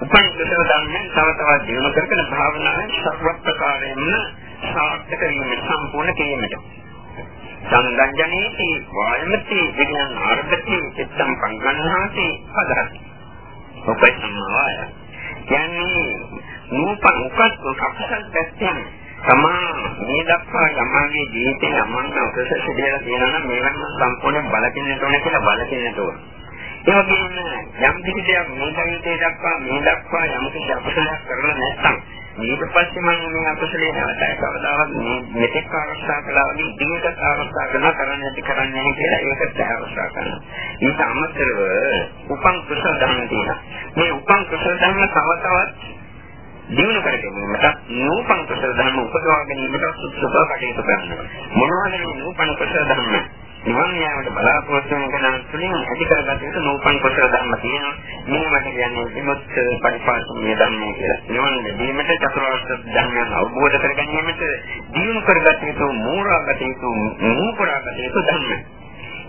Speaker 1: උපන් කුසල ධම්මෙන් තව තවත් දිනු කරගෙන භාවනාවෙන් සර්වප්‍රකාරයෙන්ම සාර්ථක වීම සම්පූර්ණ කිරීමට. සංගංජනේති වායමති විඥාන ආරම්භති චිත්තම් පංගන්හාති පදරති. ඔබයි සම්මාය කියන්නේ නූපන් උකස් කප්සල් පැත්තෙන් තමා මේ දක්වා තමගේ ජීවිතේ යමන්න අපසස කියලා කියනවා නම් මේවන් සම්පූර්ණයෙන් බලකින්නට ඕන කියලා බලකින්නට ඕන. ඒ වගේම යම් කිසි දෙයක් මේ ජීවිතේ දක්වා මේ දක්වා යම් කිසි අපසලයක් කරලා නැත්නම් ඊට පස්සේ මම මේ අපසලේ නැවතයි කවදාවත් මේ මෙතෙක් ආරක්ෂා කළා වගේ ඉදිරියට ආරක්ෂා කරනවා කරන්නේ නැති කරන්නේ නැහැ කියලා ඒකට ආරක්ෂා කරනවා. ඊට අමතරව උපන් කුසල ධර්ම තියෙනවා. මේ උපන් කුසල ධර්ම තව තවත් දිනු කර ගැනීමට නූපන් කුසල ධර්ම උපදවා ගැනීමට සුසුක කටයුතු කරනවා. මොනවද මේ නූපන් කුසල ධර්ම? නිවන් යාමට බලාපොරොත්තු වෙන කෙනා තුළින් ඇති කරගත යුතු නූපන් කුසල ධර්ම තියෙනවා. මේවට කියන්නේ විමුක්ත පරිපාලනීය ධර්මය කියලා. නිවන් ලැබීමට චතුරාර්ය ධර්මයන් අවබෝධ කර ගැනීමට දිනු කරගත යුතු මූලාගත යුතු නූපරාගත යුතු ධර්ම.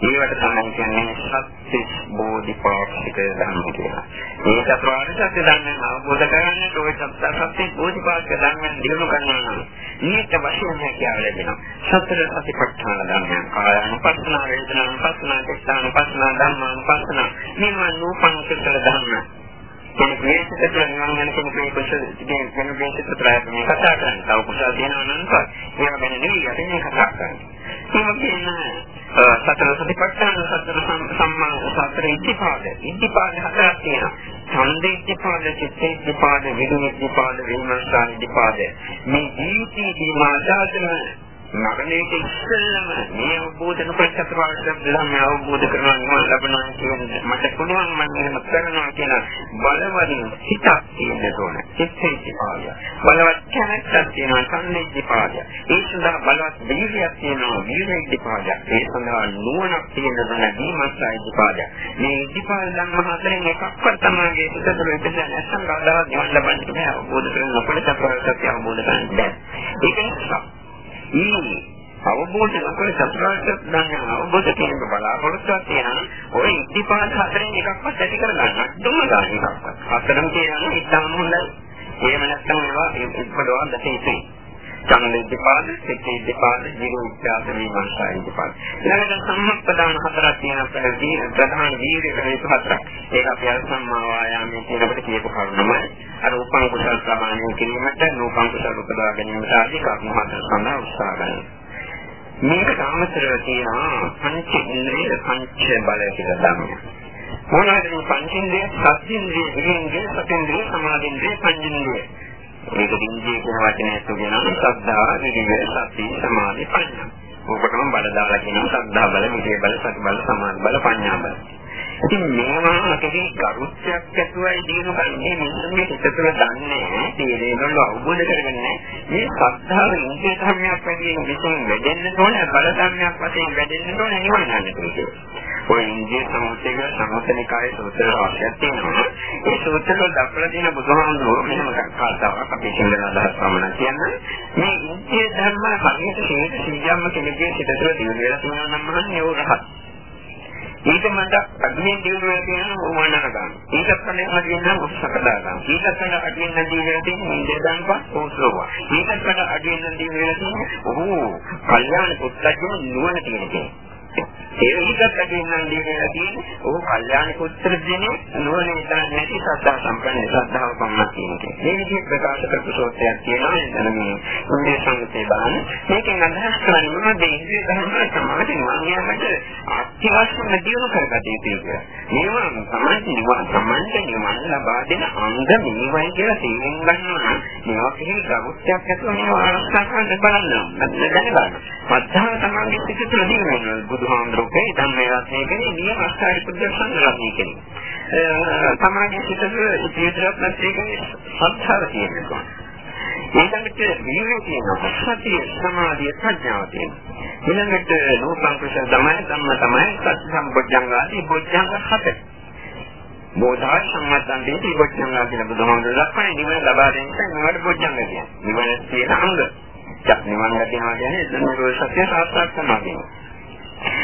Speaker 1: ඒවට තමයි කියන්නේ සත්‍විස් බෝධිපාක්ෂික ධර්ම කියලා. මේ චතුරාර්ය සත්‍ය ධර්මයන් අවබෝධ කරගන්න ඕනේ සත්‍විස් බෝධිපාක්ෂික ධර්මයන් දිනු කරනවා නම් මේක වශයෙන් හැකියාව ලැබෙනවා. සතර සතිපට්ඨාන ධර්මයන් කායानुපස්සනා, වේදනානුපස්සනා, චිත්තානුපස්සනා, ධම්මානුපස්සනා මේවා නූපන් කුසල ධර්ම. කෙනෙක් මේකට නිවන් යන කෙනෙක් මේ කුසල ඉතින් කෙනෙක් මේකට ප්‍රයත්න මේ කතා කරන්නේ. තව කුසල තියෙනවා නම් ඒවා ගැන නෙවෙයි අපි මේ කතා කරන්නේ. ඒක කියන්නේ සතර සතිපට්ඨාන සතර සම්මා සතර ඉද්ධිපාද. ඉද්ධිපාද හතරක් තියෙනවා. ඡන්දේ ඉද්ධිපාද, චිත්තේ ඉද්ධිපාද, විදුනේ ඉද්ධිපාද, විමර්ශන ඉද්ධිපාද. මේ ජීවිතයේ මාදාතන මරණයට ඉස්සෙල්ලම මේ අවබෝධ නොකර චතුරාර්ය සත්‍ය ධර්ම අවබෝධ කරනවා නිවන් ලබනවා කියන්නේ මට පුළුවන් මම එහෙම කරනවා කියන බලවත් හිතක් තියෙන්න ඕන. චිත්තේ පාදය. බලවත් කැමැත්තක් තියෙනවා සංනිධි පාදය. ඒ සඳහා බලවත් වීර්යයක් තියෙනවා වීර්යයි පාදය. ඒ සඳහා නුවණක් තියෙනවා දීමස්සයි පාදය. මේ ඉදිපාද ධර්ම හතරෙන් එකක්වත් තමයි හිත තුළ ඉඳලා නැත්නම් කවදාවත් නිවන් ලබන්න බෑ. අවබෝධ කරගන්නකොට චතුරාර්ය සත්‍ය අවබෝධ කරගන්න බෑ. ඒක නිසා මේ අවබෝධ නොකර චතුරාර්ය ධර්ම අවබෝධ කිරීම බලාපොරොත්තුවක් තියෙනවා. ඔය ඉද්ධිපාද හතරෙන් එකක්වත් ඇති කරගන්න දුම ගන්න එකක්වත්. හතරම කියන්නේ ඉතාම හොඳයි. එහෙම නැත්නම් ඒවා ඉක්මඩවා දැකීමේ සංනිද්දපාද, සිතේද්දපාද, ජීවිතාස විමර්ශායිද්දපාද. ඊළඟට සම්මප්පදාන හතරක් තියෙනවා ප්‍රධාන වීර්ය හේතු හතරක්. ඒක අපි අර සම්මා වායාමයේ කියනකොට කියපු කරුණමයි. අර උපන් කුසල සමානිය කිරීමට නූපන් කුසල උපදවා ගැනීමට ආදී කර්ම හතර සඳහා උත්සාහ ගන්නවා. මේක සාමතරව තියෙනවා පංච ඉන්ද්‍රිය පංච බලය කියලා ධර්මයක්. මොනවාද මේ පංචේන්ද්‍රිය? සත්‍යින්ද්‍රිය, විරින්ද්‍රිය, සතේන්ද්‍රිය, සමාධින්ද්‍රිය, පංචේන්ද්‍රිය. මේක දින්ජේ කියන වචනය තුගෙන ශ්‍රද්ධා, විරිය, සති, සමාධි, ප්‍රඥා. ඔබටම බල දාලා කියනවා ශ්‍රද්ධා බල, විරිය බල, සති බල, සමාධි බල, ප්‍රඥා බල. ඉතින් මේවා අපේ කරුත්‍යක් ඇතුවයි දිනු කරන්නේ මිනිස්සුන්ගේ හිත තුළ දන්නේ තේරෙන්න අවබෝධ කරගන්නේ මේ ශ්‍රද්ධාව ඉන්ද්‍රිය ධර්මයක් වශයෙන් විසින් වැඩෙන්න ඕනේ බල ධර්මයක් වශයෙන් වැඩෙන්න ඕනේ නිවන ගන්න ඔය ඉන්ද්‍රිය සමුච්චේක සමුතනිකායේ සූත්‍ර රාශියක් තියෙනවා. ඒ සූත්‍රවල දක්වලා තියෙන බුදුහාමුදුරුවෝ මෙහෙම කතාවක් අපි සිංහල අදහස් පමණ කියන්නේ මේ ඉන්ද්‍රිය ධර්ම හරියට හේතු සියම්ම කෙනෙකුගේ සිත තුළ දිනු වෙලා තියෙනවා නම් මහන්නේ ඒක රහත්. ඊට මට අග්නියෙන් දිනු වෙලා තියෙන උමනන ගන්න. ඊටත් කලින් අදින්න උත්සකදා ගන්න. ඊටත් කලින් අදින්න දිනු වෙලා තියෙන ඉන්ද්‍රිය ධර්ම ඕසෝවා. ඊටත් කලින් අදින්න දිනු වෙලා තියෙන ඔහු කල්යාණ පුත්‍රයන් නුවණ තියෙන කෙනෙක්. ඒ විදිහට ඇදෙන්නම් දීලා තියෙන්නේ ඔහු කල්යාණ පුත්‍ර දිනේ නුවණ ඉඳන් නැති සත්‍ය සම්පන්න ශ්‍රද්ධාව පමණක් කියන්නේ. මේ විදිහට ප්‍රකාශ කරපු සෝත්‍යයක් තියෙනවා එතන මේ උන්දේ සංගතේ බලන්න. මේකෙන් අදහස් කරන්නේ මොනවද ඉන්ද්‍රිය ධර්ම සමාධි මානියකට අත්‍යවශ්‍යම දියුණු කරගත යුතුයි කියලා. මේවා සමාධි නිවන සම්මන්ත නිවන ලබා දෙන අංග මේවයි කියලා තේරුම් ගන්නවා නම් මේවා කිසි ගෞරවයක් ඇතුව මේවා ආරක්ෂා කරන්න බලන්න. දැනගන්න. මත්තාව තමයි පිට තුළ දිනන බුදුහාමුදුරුවෝ ලෝකේ ධම්මේ රත්නය කියන්නේ නියම අස්ථාරි පුද්ගල සංග්‍රහණය කියන්නේ. සමාජයේ සිටක ජීවිතයක් නැති කියන්නේ සත්‍යව තියෙනවා. ඊළඟට විවේකී තියෙනවා. සතිය, සමාධිය, ප්‍රඥාව තියෙනවා. ඊළඟට නෝපං කුසල තමයි ධම්ම තමයි සත්‍ය සම්බොජ්ජංගාදී බොජ්ජංග හතර. බෝධා සම්මතන් දෙවි බොජ්ජංගා කියලා බුදුහාමුදුරුවෝ දක්වන්නේ නිවන ලබා දෙන්න නිවන බොජ්ජංග කියන්නේ. නිවන තියෙන අංග. නිවන ලැබෙනවා කියන්නේ නිරෝධ සත්‍ය සාක්ෂාත් කරනවා කියන්නේ.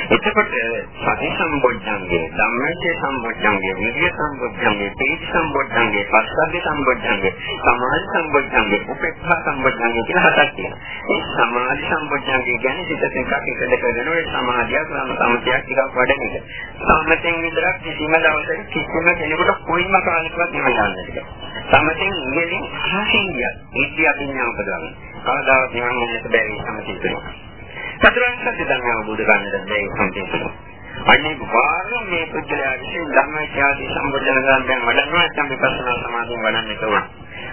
Speaker 1: එතකොට සති සම්බොජ්ජංගේ ධම්මචේ සම්බොජ්ජංගේ විද්‍ය සම්බොජ්ජංගේ තේජ සම්බොජ්ජංගේ පස්සද්ධි සම්බොජ්ජංගේ සමාධි සම්බොජ්ජංගේ උපේක්ෂා සම්බොජ්ජංගේ කියලා හතක් තියෙනවා. ඒ සමාධි සම්බොජ්ජංගේ කියන්නේ සිතෙන් එකක් එකද කරගෙන ඔය සමාධිය සම සමතියක් ටිකක් වඩන එක. සමතෙන් විතරක් කිසිම දවසක කිසිම කෙනෙකුට කොයිම කාලයකවත් නිවන් යන්න බැහැ. සමතෙන් ඉගෙනින් හසින්දිය. ඉද්ධිය අභිඥා උපදවන්න. කවදාවත් නිවන් යන්නට බැරි සමතිය වෙනවා. චතුරාර්ය සත්‍ය ධර්ම අවබෝධ කරගන්නට බැහැ සම්පූර්ණ. අනිත් වාරම් මේ පුද්ගලයා විසින් ධර්මචාදී සම්බුද්ධන ගාමෙන් වඩනවා නැත්නම් විපස්සනා සමාධියෙන් වඩන්නට ඕන.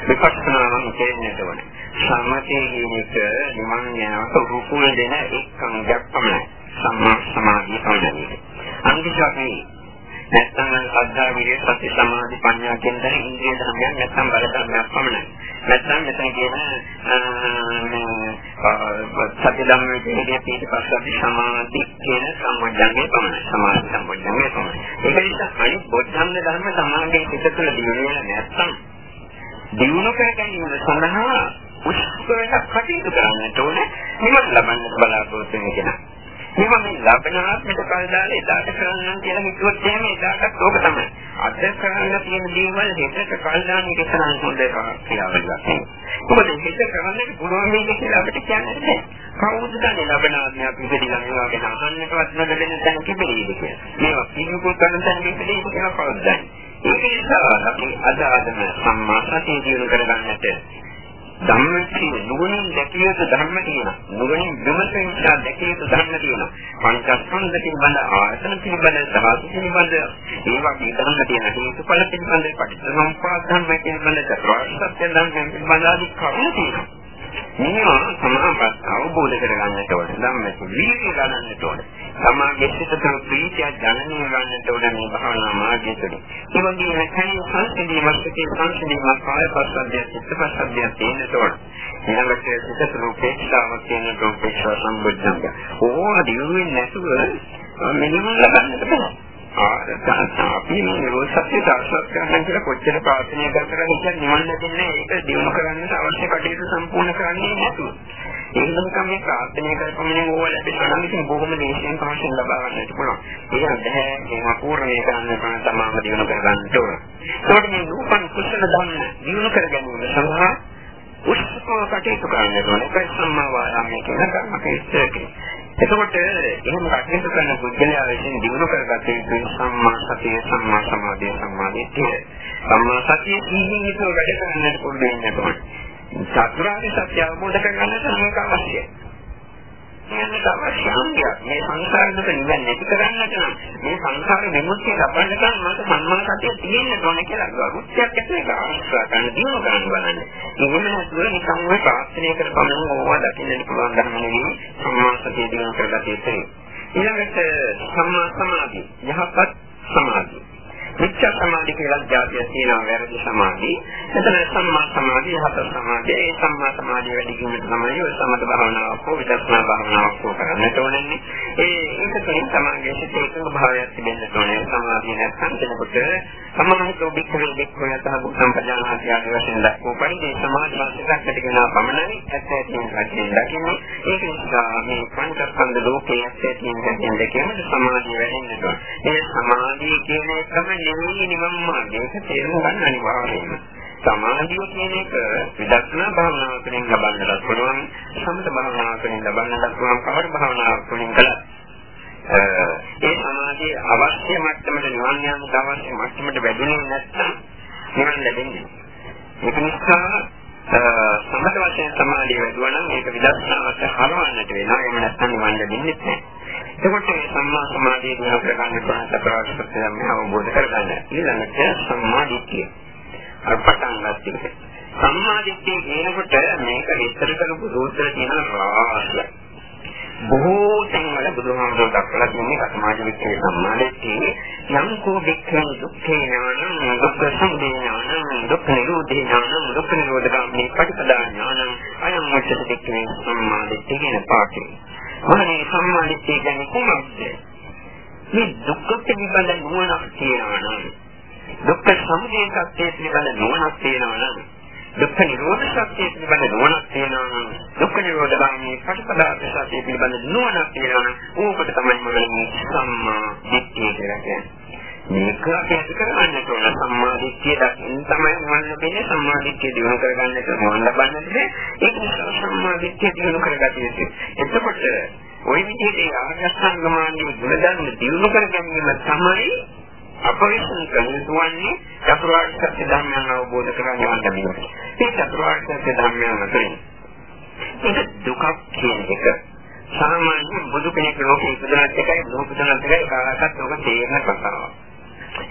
Speaker 1: විපස්සනා නම් කියන්නේ ඕනේ. සම්මතයේ කියන එක නිවන් යනකොට රුකුල් දෙන එක්කම් ගැප්පමයි. සම්මා සමාධිය පමණයි. අන්තිශාකේ නැත්නම් අද්දා විරිය සති සමාධි ප්‍රඥා කියන දේ ඉන්ද්‍රිය ධර්මයන් නැත්නම් බල ධර්මයක් පමණයි. නැත්නම් මෙතන කියන සති ධම්මයේ කියන පිට පස්සට සමාධි කියන සම්බොධ්‍යංගේ පමණයි. සමාධි සම්බොධ්‍යංගේ පමණයි. ඒක නිසා අනිත් බොද්ධංග ධර්ම සමාධියේ පිට තුළ දිනු වෙන නැත්නම් දිනු කර ගැනීම සඳහා උත්සාහයක් කටයුතු කරන්නට ඕනේ. නිවන් ලබන්න බලාපොරොත්තු වෙන කෙනා. මේවා මේ ලබනාත්මක කල් දාලා එදාට කරන්න කියලා හිතුවොත් එහෙම එදාටත් ඕක තමයි. අද කරන්න තියෙන දේවල් හෙටට කල් දාන එක තරම් හොඳ ක්‍රියාවලියක්. මොකද හෙට කරන්න පුළුවන් මේක කියලා අපිට කියන්න බෑ. කවුරුද දන්නේ ලබනාත්මයක් ඉපදිලා මේවා ගැන අහන්නටවත් නොදැන තැන කිපෙන්නේ කියලා. මේවා පිළිකුල් කරන තැන කිපෙන්නේ කියලා කවුරුද දන්නේ? ඒක නිසා අපි අද අදම සම්මා සතිය දිනු කරගන්නට ධම්මයේ නුවණින් දැකිය යුතු ධර්ම තියෙනවා. නුවණින් විමසන නිසා දැකිය යුතු ධර්ම තියෙනවා. පංචස්කන්ධ පිළිබඳ ආයතන පිළිබඳ ධාතු පිළිබඳ ඒ වගේ ධර්ම තියෙන හේතුඵල පිළිබඳ පටිච්චසමුප්පාද ධර්ම පිළිබඳ චතුරාර්ය සත්‍ය ධර්ම පිළිබඳ ආදී කරුණු තියෙනවා. මේවා සමාපත් අවබෝධ කරගන්නට ඕනේ. ධම්මයේ වීර්ය ගන්නට ඕනේ. සමාගයේ සිට තුළ ප්‍රීතිය දැනගෙන ගන්නට ඕනේ මේ භාවනා මාර්ගය තුළ. ඒ වගේම කලින් සංසිඳීමක් සිටේ සංසිඳීමක් කාය පස්සද්ධිය චිත්ත පස්සද්ධිය තියෙනට ඕනේ. ඊළඟට සිට තුළ උපේක්ෂාවක් තියෙන උපේක්ෂා සම්බුද්ධංග. ඕවා දිනුවෙන්නේ නැතුව මිනිමම ලබන්නට බෑ. අපි මේ නිරෝධ සත්‍ය සාක්ෂාත් කරගන්න කියලා කොච්චර ප්‍රාර්ථනා කරලා හිටියත් නිවන් ලැබෙන්නේ ඒක දිනු කරන්න අවශ්‍ය කටයුතු සම්පූර්ණ කරන්නේ නැතුව. ඒක නිසා මේ ප්‍රාර්ථනා කරපමණින් ඕව ලැබෙනවා නම් ඉතින් බොහොම දේශයෙන් පහසුවෙන් ලබා ගන්නට පුළුවන්. ඒක බෑ ඒක පූර්ණේ කරන්න පුළුවන් තමාම දිනු කරගන්න ඕන. ඒකට මේ රූපන් කුසල ධම්ම දිනු කර ගැනීම සඳහා උත්සව කටයුතු කරන්න ඕනේ. ඒක සම්මා වායාමයේ කියන කර්ම කේස්තේ. එතකොට එහෙම කටයුතු කරන පුද්ගලයා විසින් දිනු කරගත යුතු සම්මා සතිය, සම්මා සමාධිය, සම්මා දිට්ඨිය. සම්මා සතිය කීයෙන් යුතුව වැඩ කරන්නට පුළුවන් වෙනවා. චතුරාර්ය සත්‍ය අවබෝධ කරගන්නට මේක අවශ්‍යයි. මේක අවශ්‍ය අංගයක්. මේ සංසාර දුක නිවන් නැති කරන්නට නම් මේ සංසාර විමුක්තිය ලබන්න නම් මට සම්මා සතිය තියෙන්න ඕන කියලා ගරුත්වයක් ඇති එක අවශ්‍ය කරන දිනු ගන්න බලන්න. එහෙම නැතුව නිකන් ඔය ප්‍රාර්ථනා කරපමණ ඕවා දකින්න පුළුවන් ධර්ම නෙවෙයි සම්මා සතිය දිනු කරගත යුතුයි. ඊළඟට සම්මා සමාධි යහපත් සමාධිය මිච්ඡා සමාධි කියලා જાතිය තියෙනවා වැරදි සමාධි. එතන සම්මා සමාධි, හතර සමාධි, ඒ සම්මා සමාධිය වැඩි කිරීම තමයි ඔය සමත භාවනාවක් හෝ විදර්ශනා භාවනාවක් හෝ කරන්නට ඕනේ. ඒ ඒක තුළින් සමාධියේ සිටේ භාවයක් තිබෙන්න ඕනේ. සමාධිය නැත්නම් කෙනෙකුට සමාහිතෝ බික්කවේ බික්කවේ තහ සම්පජානාති ආදී වශයෙන් දක්වපු පරිදි සමාධි මානසිකකට කියන පමණයි ඇත්ත ඇතින් වශයෙන් දකින්නේ. ඒක නිසා මේ පංචස්කන්ධ ලෝකයේ ඇත්ත ඇතින් වශයෙන් දැකීම සමාධිය වැඩෙන්න ඕනේ. මේ සමාධිය කියන එකම නෙවෙයි නිවන් මාර්ගයක තේරුම් ගන්න අනිවාර්යයෙන්ම. සමාධිය කියන එක විදර්ශනා භාවනාව තුළින් ලබන්නට පුළුවන් සමත භාවනාව තුළින් ලබන්නට පුළුවන් කවර භාවනාවක් තුළින් කළත් ඒ සමාධිය අවශ්‍ය මට්ටමට නිවන් යාමට අවශ්‍ය මට්ටමට වැඩුණේ නැත්නම් නිවන් ලැබෙන්නේ. ඒක නිසා සමත වශයෙන් සමාධිය වැඩුවා නම් ඒක විදර්ශනාවට හරවන්නට වෙනවා. එහෙම නැත්නම් නිවන් ලැබෙන්නේ නැහැ. එතකොට මේ සම්මා සමාධිය දිනු කරගන්න පුළුවන් සතරාර්ය සත්‍යයන් අවබෝධ කරගන්න. ඊළඟට සම්මා දිට්ඨිය. අර පටන් ගන්න සම්මා දිට්ඨිය කියනකොට මේක විස්තර කරපු සූත්‍ර තියෙන රාශියක්. බොහෝ තැන්වල බුදුහාමුදුරුවෝ දක්වලා තියෙන්නේ සමාජ විද්‍යාවේ සම්මාදිට්ඨිය යම් කෝ වික්‍රම දුක්ඛේ ඥානං දුක්ඛ සමුදය ඥානං දුක්ඛ නිරෝධේ ඥානං දුක්ඛ නිරෝධගාමී පටිපදා ඥානං අයං මුච්චති වික්‍රේ සම්මාදිට්ඨිය කියන පාඩේ. මොනේ සම්මාදිට්ඨිය කියන්නේ කොහොමද? මේ දුක්ඛ පිළිබඳ නුවණක් තියෙනවා නම් දුක්ඛ සමුදය සත්‍ය පිළිබඳ නුවණක් තියෙනවා නම් දුක්ඛ නිරෝධ සත්‍ය පිළිබඳ නුවණක් තියෙනවා. නම් දුක්ඛ නිරෝධ ගාමී ප්‍රතිපදාව සත්‍ය පිළිබඳ නුවණක් තියෙනවා නම් ඕකට තමයි මොකද සම්මා දිට්ඨිය කියලා කියන්නේ. මේක අපි ඇති කරගන්නට ඕන. සම්මා දිට්ඨිය දකින්න තමයි මොන ලැබෙන්නේ සම්මා දිට්ඨිය දිනු කරගන්නට මොන ලබන්නද ඒක නිසා සම්මා දිට්ඨිය දිනු කරගatiya යුතුයි එතකොට ওই විදිහේ ආර්යසංගමාන්නේ ගුණධර්ම දිනු කර ගැනීම තමයි අප විසින් කලුතුවන්නේ චතුරාර්ය සත්‍ය ධර්මයන් අවබෝධ කරගන්න ලැබීම. මේ චතුරාර්ය සත්‍ය ධර්මයන් අතරින් ඒක දුකක් කියන එක සාමාන්‍ය බුදු කෙනෙක් ලෝකේ ඉපදුනත් එකයි ලෝකෙ ඉපදුනත් එකයි කාටවත් ඔබ තේරෙන කතාවක්.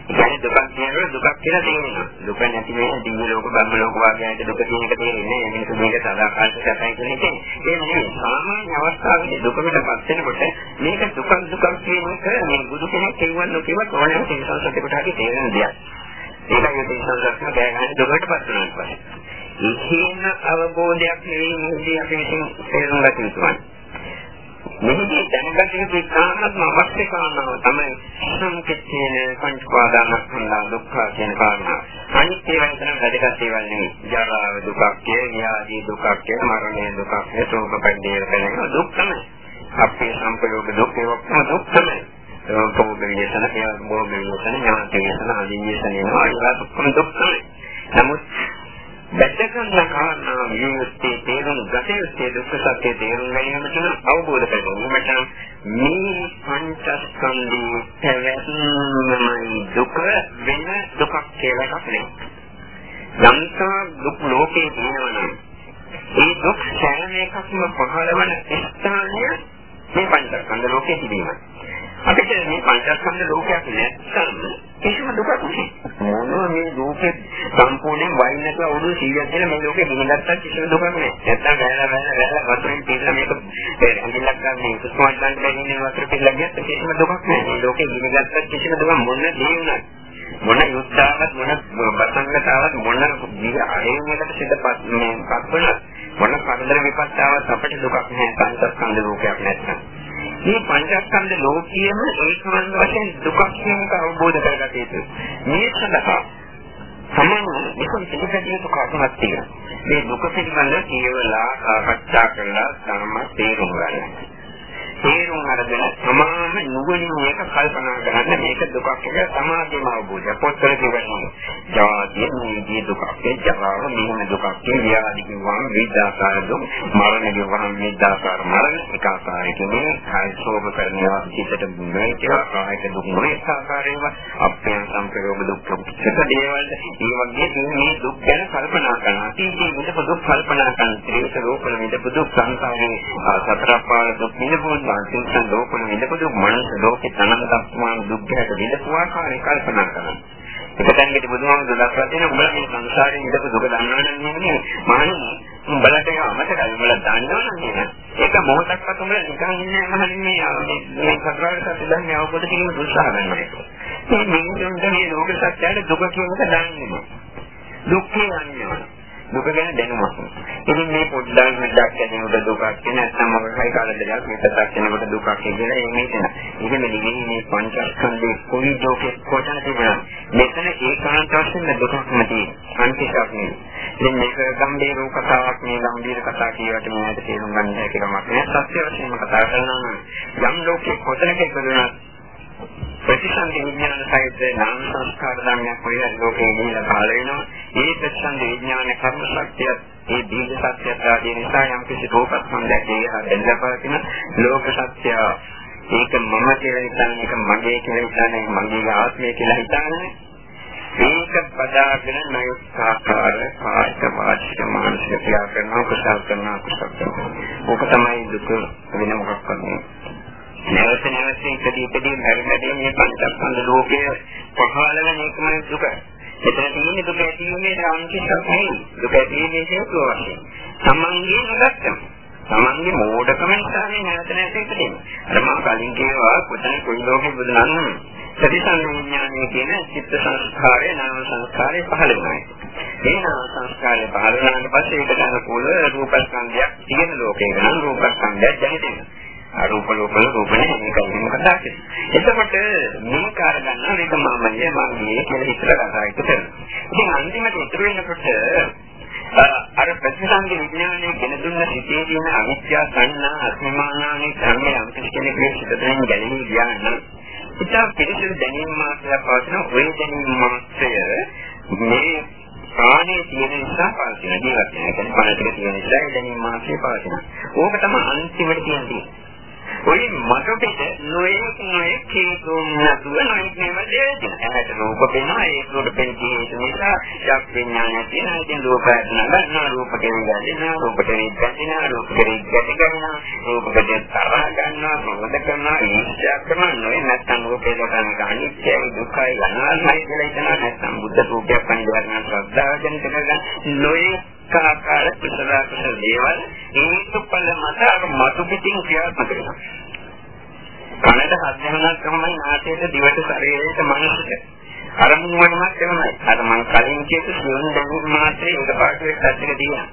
Speaker 1: කියන්නේ දුකක් කියනකොට දුකක් කියලා තේරෙනවා. දුක නැති වෙන දිව්‍ය ලෝක බ්‍රහ්ම ලෝක වාග්යයට දුක කියන එක තේරෙන්නේ නැහැ. මේක මේක සදාකාලික සැපයි කියන එක. ඒ නෙවෙයි සාමාන්‍ය අවස්ථාවේදී දුකකටපත් වෙනකොට මේක දුකක් දුකක් කියන එක මේ බුදු කෙනෙක් කියවන්න කිව්වත් ඕනෑම සංසාරයකට හරි තේරෙන දෙයක්. ඒකයි මේ සංසාරයක් බෑ ගන්න දුකකටපත් වෙනවා. ඒ කියන අවබෝධයක් නෙවෙයි මේ අපි විසින් තේරුම් ගත යුතුයි. මෙහිදී දැනගත යුතු කාරණාත්ම අවශ්‍ය කාරණාව තමයි සංකේතේන පංච පාදානස්කන්ධ දුක්ඛ කියන කාරණා. අනිත් ඒවා විතර වැදගත් ඒවා නෙවෙයි. ජරාව දුකක්, ව්‍යාධි දුකක්, මරණය දුකක්, ශෝක පරිදේව වෙන දුක් තමයි. අපේ සම්පයෝග දුක් ඒ ඔක්කොම දුක් තමයි. පොබ්බේසන කියන බොබ්බේසන ඥානකේසන ආදීසන එනවා ඒක ඔක්කොම දුක් තමයි. නමුත් වැදගත්ම කාරණා විමුක්තිය තේරුම් ගත යුත්තේ දුක්ඛ සත්‍ය තේරුම් ගැනීමට නම් අවබෝධ කරගන්නට මේ පංචස්කන්ධයේ පැවැත්මයි දුක වෙන දුකක් කියලා එකක් නෙවෙයි. යම්තා දුක් ලෝකේ තියෙනවනම් ඒ දුක් සෑම එකක්ම පහළවන ස්ථානය මේ පංචස්කන්ධ ලෝකයේ තිබීමයි. අපිට මේ පංචස්කන්ධ ලෝකයක් නැත්නම් කිසිම දුකක් නැහැ. මොනවා මේ ලෝකෙ සම්පූර්ණයෙන් වයින් නැතුව අවුරුදු 100ක් කියලා මේ ලෝකෙ ගිනිගත්තත් කිසිම දුකක් නැහැ. නැත්තම් වැයලා වැයලා වැයලා වතුරෙන් පිරලා මේක ඇඟිල්ලක් ගන්න මේ කුස්මත් ගන්න බැරි වතුර පිරලා ගියත් කිසිම දුකක් නැහැ. මේ ලෝකෙ ගිනිගත්තත් කිසිම දුකක් මොන දේ වුණත් මොන යුද්ධාවක් මොන බසංගතාවක් මොන අරේමකට සිද්ධපත් මේ පත්වන මොන කරදර විපත්තාවක් අපිට දුකක් නැහැ පංචස්කන්ධ ලෝකයක් නැත්නම් මේ පංචස්කන්ධ ලෝකියම ඒකමන් වශයෙන් දුකක් කියන එක අවබෝධ කරගත යුතුයි මේ සඳහා සමන් විකම් පිළිපැදිය යුතු කාරණාවක් තියෙනවා. මේ දුක පිළිබඳව කියවලා සාකච්ඡා කරලා ධර්ම තේරුම් ගන්න. තේරුම් අරගෙන තමාම නුවණින් මේක කල්පනා කරන්න මේක දුකක් එක සමාධියම අවබෝධය පොත්වල කියවනවා. ජාතිය නිදී දුකක් ඒ ජරාව නිවන දුකක් ඒ ව්‍යාධි කිව්වම විද්‍යාකාර දුක් මරණ කිව්වම විද්‍යාකාර මරණ එක ආකාරයකින් කාය ශෝභ කරනවා පිටට මුනේ කියලා කායික දුක් මොනේ ආකාරයෙන්ම අප්‍රයන් සංප්‍රයෝග දුක් ප්‍රතිසක දේවල් ඒ වගේ මේ දුක් ගැන කල්පනා කරනවා. තීජී විදප දුක් කල්පනා කරන ත්‍රිවිධ රූපවල විදප දුක් සංසාරේ සතර පාර දුක් නිරෝධ සංසිද්ධ ලෝකවල විඳපු මනස ලෝකේ තනන දක්වාන දුක්ඛයට විඳපු ආකාරය කල්පනා කරනවා. එකතැනකට බුදුහාමුදුරුවෝ දක්වලා තියෙන උඹලා මේ සංසාරේ ඉඳපු දුක දන්නවනම් නෙමෙයි මහණනි උඹලට ඒක අමතකයි. උඹලා දන්නවනම් නේද ඒක මොහොතක්වත් උඹලා නිකන් ඉන්නේ නැහැ මේ මේ සතරාට සත්‍යයන් අවබෝධ කිරීම දුස්සහ ගන්නවා මේ මිනිසුන්ට මේ ලෝක සත්‍යයට දුක කියන එක දන්නේ දුක්ඛේ යන්නේ දුක ගැන දැනුමක්. ඉතින් මේ පොඩ්ඩක් මෙඩක් කියනකොට දුකක් කියන නැත්නම් මොකක්යි කාලෙදයක් මෙතනක් කියනකොට දුකක් කියලා එන්නේ නේද? ඉතින් මේ නිවි මේ පංචස්කන්ධේ කොයි දුකේ කොටන තිබුණා. මෙතන ඒකාන්ත වශයෙන් දුකක්ම තියෙනවා. අන්තිශක් නෙවෙයි. ඉතින් මේක ගම්බීර කතාවක් මේ ගම්බීර කතා කියවට මම තේරුම් ගන්න හැකි කමක් නෑ. සත්‍ය වශයෙන්ම කතා කරනවා නම් යම් ලෝකේ කොතනක ඉපදුණා ප්‍රතිසන්දි විඥාන සහිත නාම සංස්කාර ධර්මයක් කොයි හරි ලෝකේ ගිහිලා පහළ වෙනවා. ඒ ප්‍රතිසන්දි විඥාන කර්ම ශක්තිය ඒ දීර්ඝ සත්‍යය ආදී නිසා යම් කිසි රූපස්කන්ධයක් ඒහා දැනගපවතින ලෝක සත්‍ය ඒක මම කියලා හිතන්නේ ඒක මගේ කියලා හිතන්නේ මගේ ආත්මය කියලා හිතන්නේ ඒක පදාගෙන නයුක්කාකාර කායික වාචික මානසික ක්‍රියා කරනවා කුසල කරනවා කුසල කරනවා. ඕක තමයි දුක වෙන මොකක්වත් නෙවෙයි. නැවත නැවත ඉදදී ඉදදී හැරෙන්නේ මේ පංචස්කන්ධ ලෝකයේ පහළ වෙන එකමයි දුක. එතන තියෙන්නේ දුක ඇතිවීමේ සාංකිකයක් නෙවෙයි. දුක ඇතිවීමේ හේතුව වශයෙන්. සමන්ගේ නොදක්කම. සමන්ගේ මෝඩකම නිසා මේ නැවත නැවත ඉදදෙන්නේ. අර මම කලින් කියවා කොතන කොයි ලෝකෙ බුදුනන්න ප්‍රතිසංවිඥානයේ කියන චිත්ත සංස්කාරය නාම සංස්කාරය පහළ වෙනවා. මේ නාම සංස්කාරය පහළ වුණාට පස්සේ ඒකට අනුකූල රූපස්කන්ධයක් තියෙන ලෝකයක නම් රූපස්කන්ධයක් දැනෙනවා. අරූප ලෝකවල රූප නැහැ මේක එහෙම කතා කරන්නේ. එතකොට මේ කාර ගන්න මේක මමයේ මගේ කියලා හිතලා කතා කරනවා. ඉතින් අන්තිමට ඉතුරු වෙනකොට අර ප්‍රතිසංග විඥානයේ ගෙන දුන්න සිටේ තියෙන අවිද්‍යා සංඥා අස්මිමානානේ ධර්මයේ අන්තිම කෙනෙක් මේ සිතෙන් ගැලී ගියා නම් ඉතින් පිළිසිදු දැනීම මාත්‍රයක් පවතින ඔය දැනීම මාත්‍රය මේ ප්‍රාණයේ තියෙන නිසා පවතින ජීවත් වෙන. ඒ කියන්නේ පණතික තියෙන නිසා දැනීම මාත්‍රය පවතින. ඕක තමයි අන්තිමට තියෙන්නේ. ඔය මට පිට නොයෙක් නොයෙක් හේතුන් නැතුව නොයෙක් මේවා දෙන්න. ඇහැට රූප පේනවා ඒක උඩ පෙන්කී හේතු නිසා යක් විඥානය තියෙනවා. ඉතින් රූප නැගන්නා රූප කෙරෙන්නේ රූප කෙරෙන්නේ ගැටෙනවා රූප කෙරෙන්නේ ගැට ගන්නවා රූප කෙරෙන්නේ තරහ ගන්නවා මොකද කරනවා ඊර්ෂ්‍යා කරනවා නොවේ නැත්නම් රූපේ ලෝකන අනිත්‍යයි දුක්ඛයි අනාත්මයි කියලා හිතනවා නැත්නම් බුද්ධ රූපයක් පරිවර්තන ශ්‍රද්ධාව ජනිත කරගන්න නොයේ ආකාර කුසල කුසල දේවල් හේතුඵල මත අර මතු පිටින් ක්‍රියාත්මක වෙනවා. කනට හදනක් තමයි නාසයට දිවට ශරීරයට මනසට. අරමුණු වලමත් එවනයි. අර මම කලින් කියපු සියුම් දැනීම මාත්‍රේ එකපාරට එක්කත් තියෙනවා.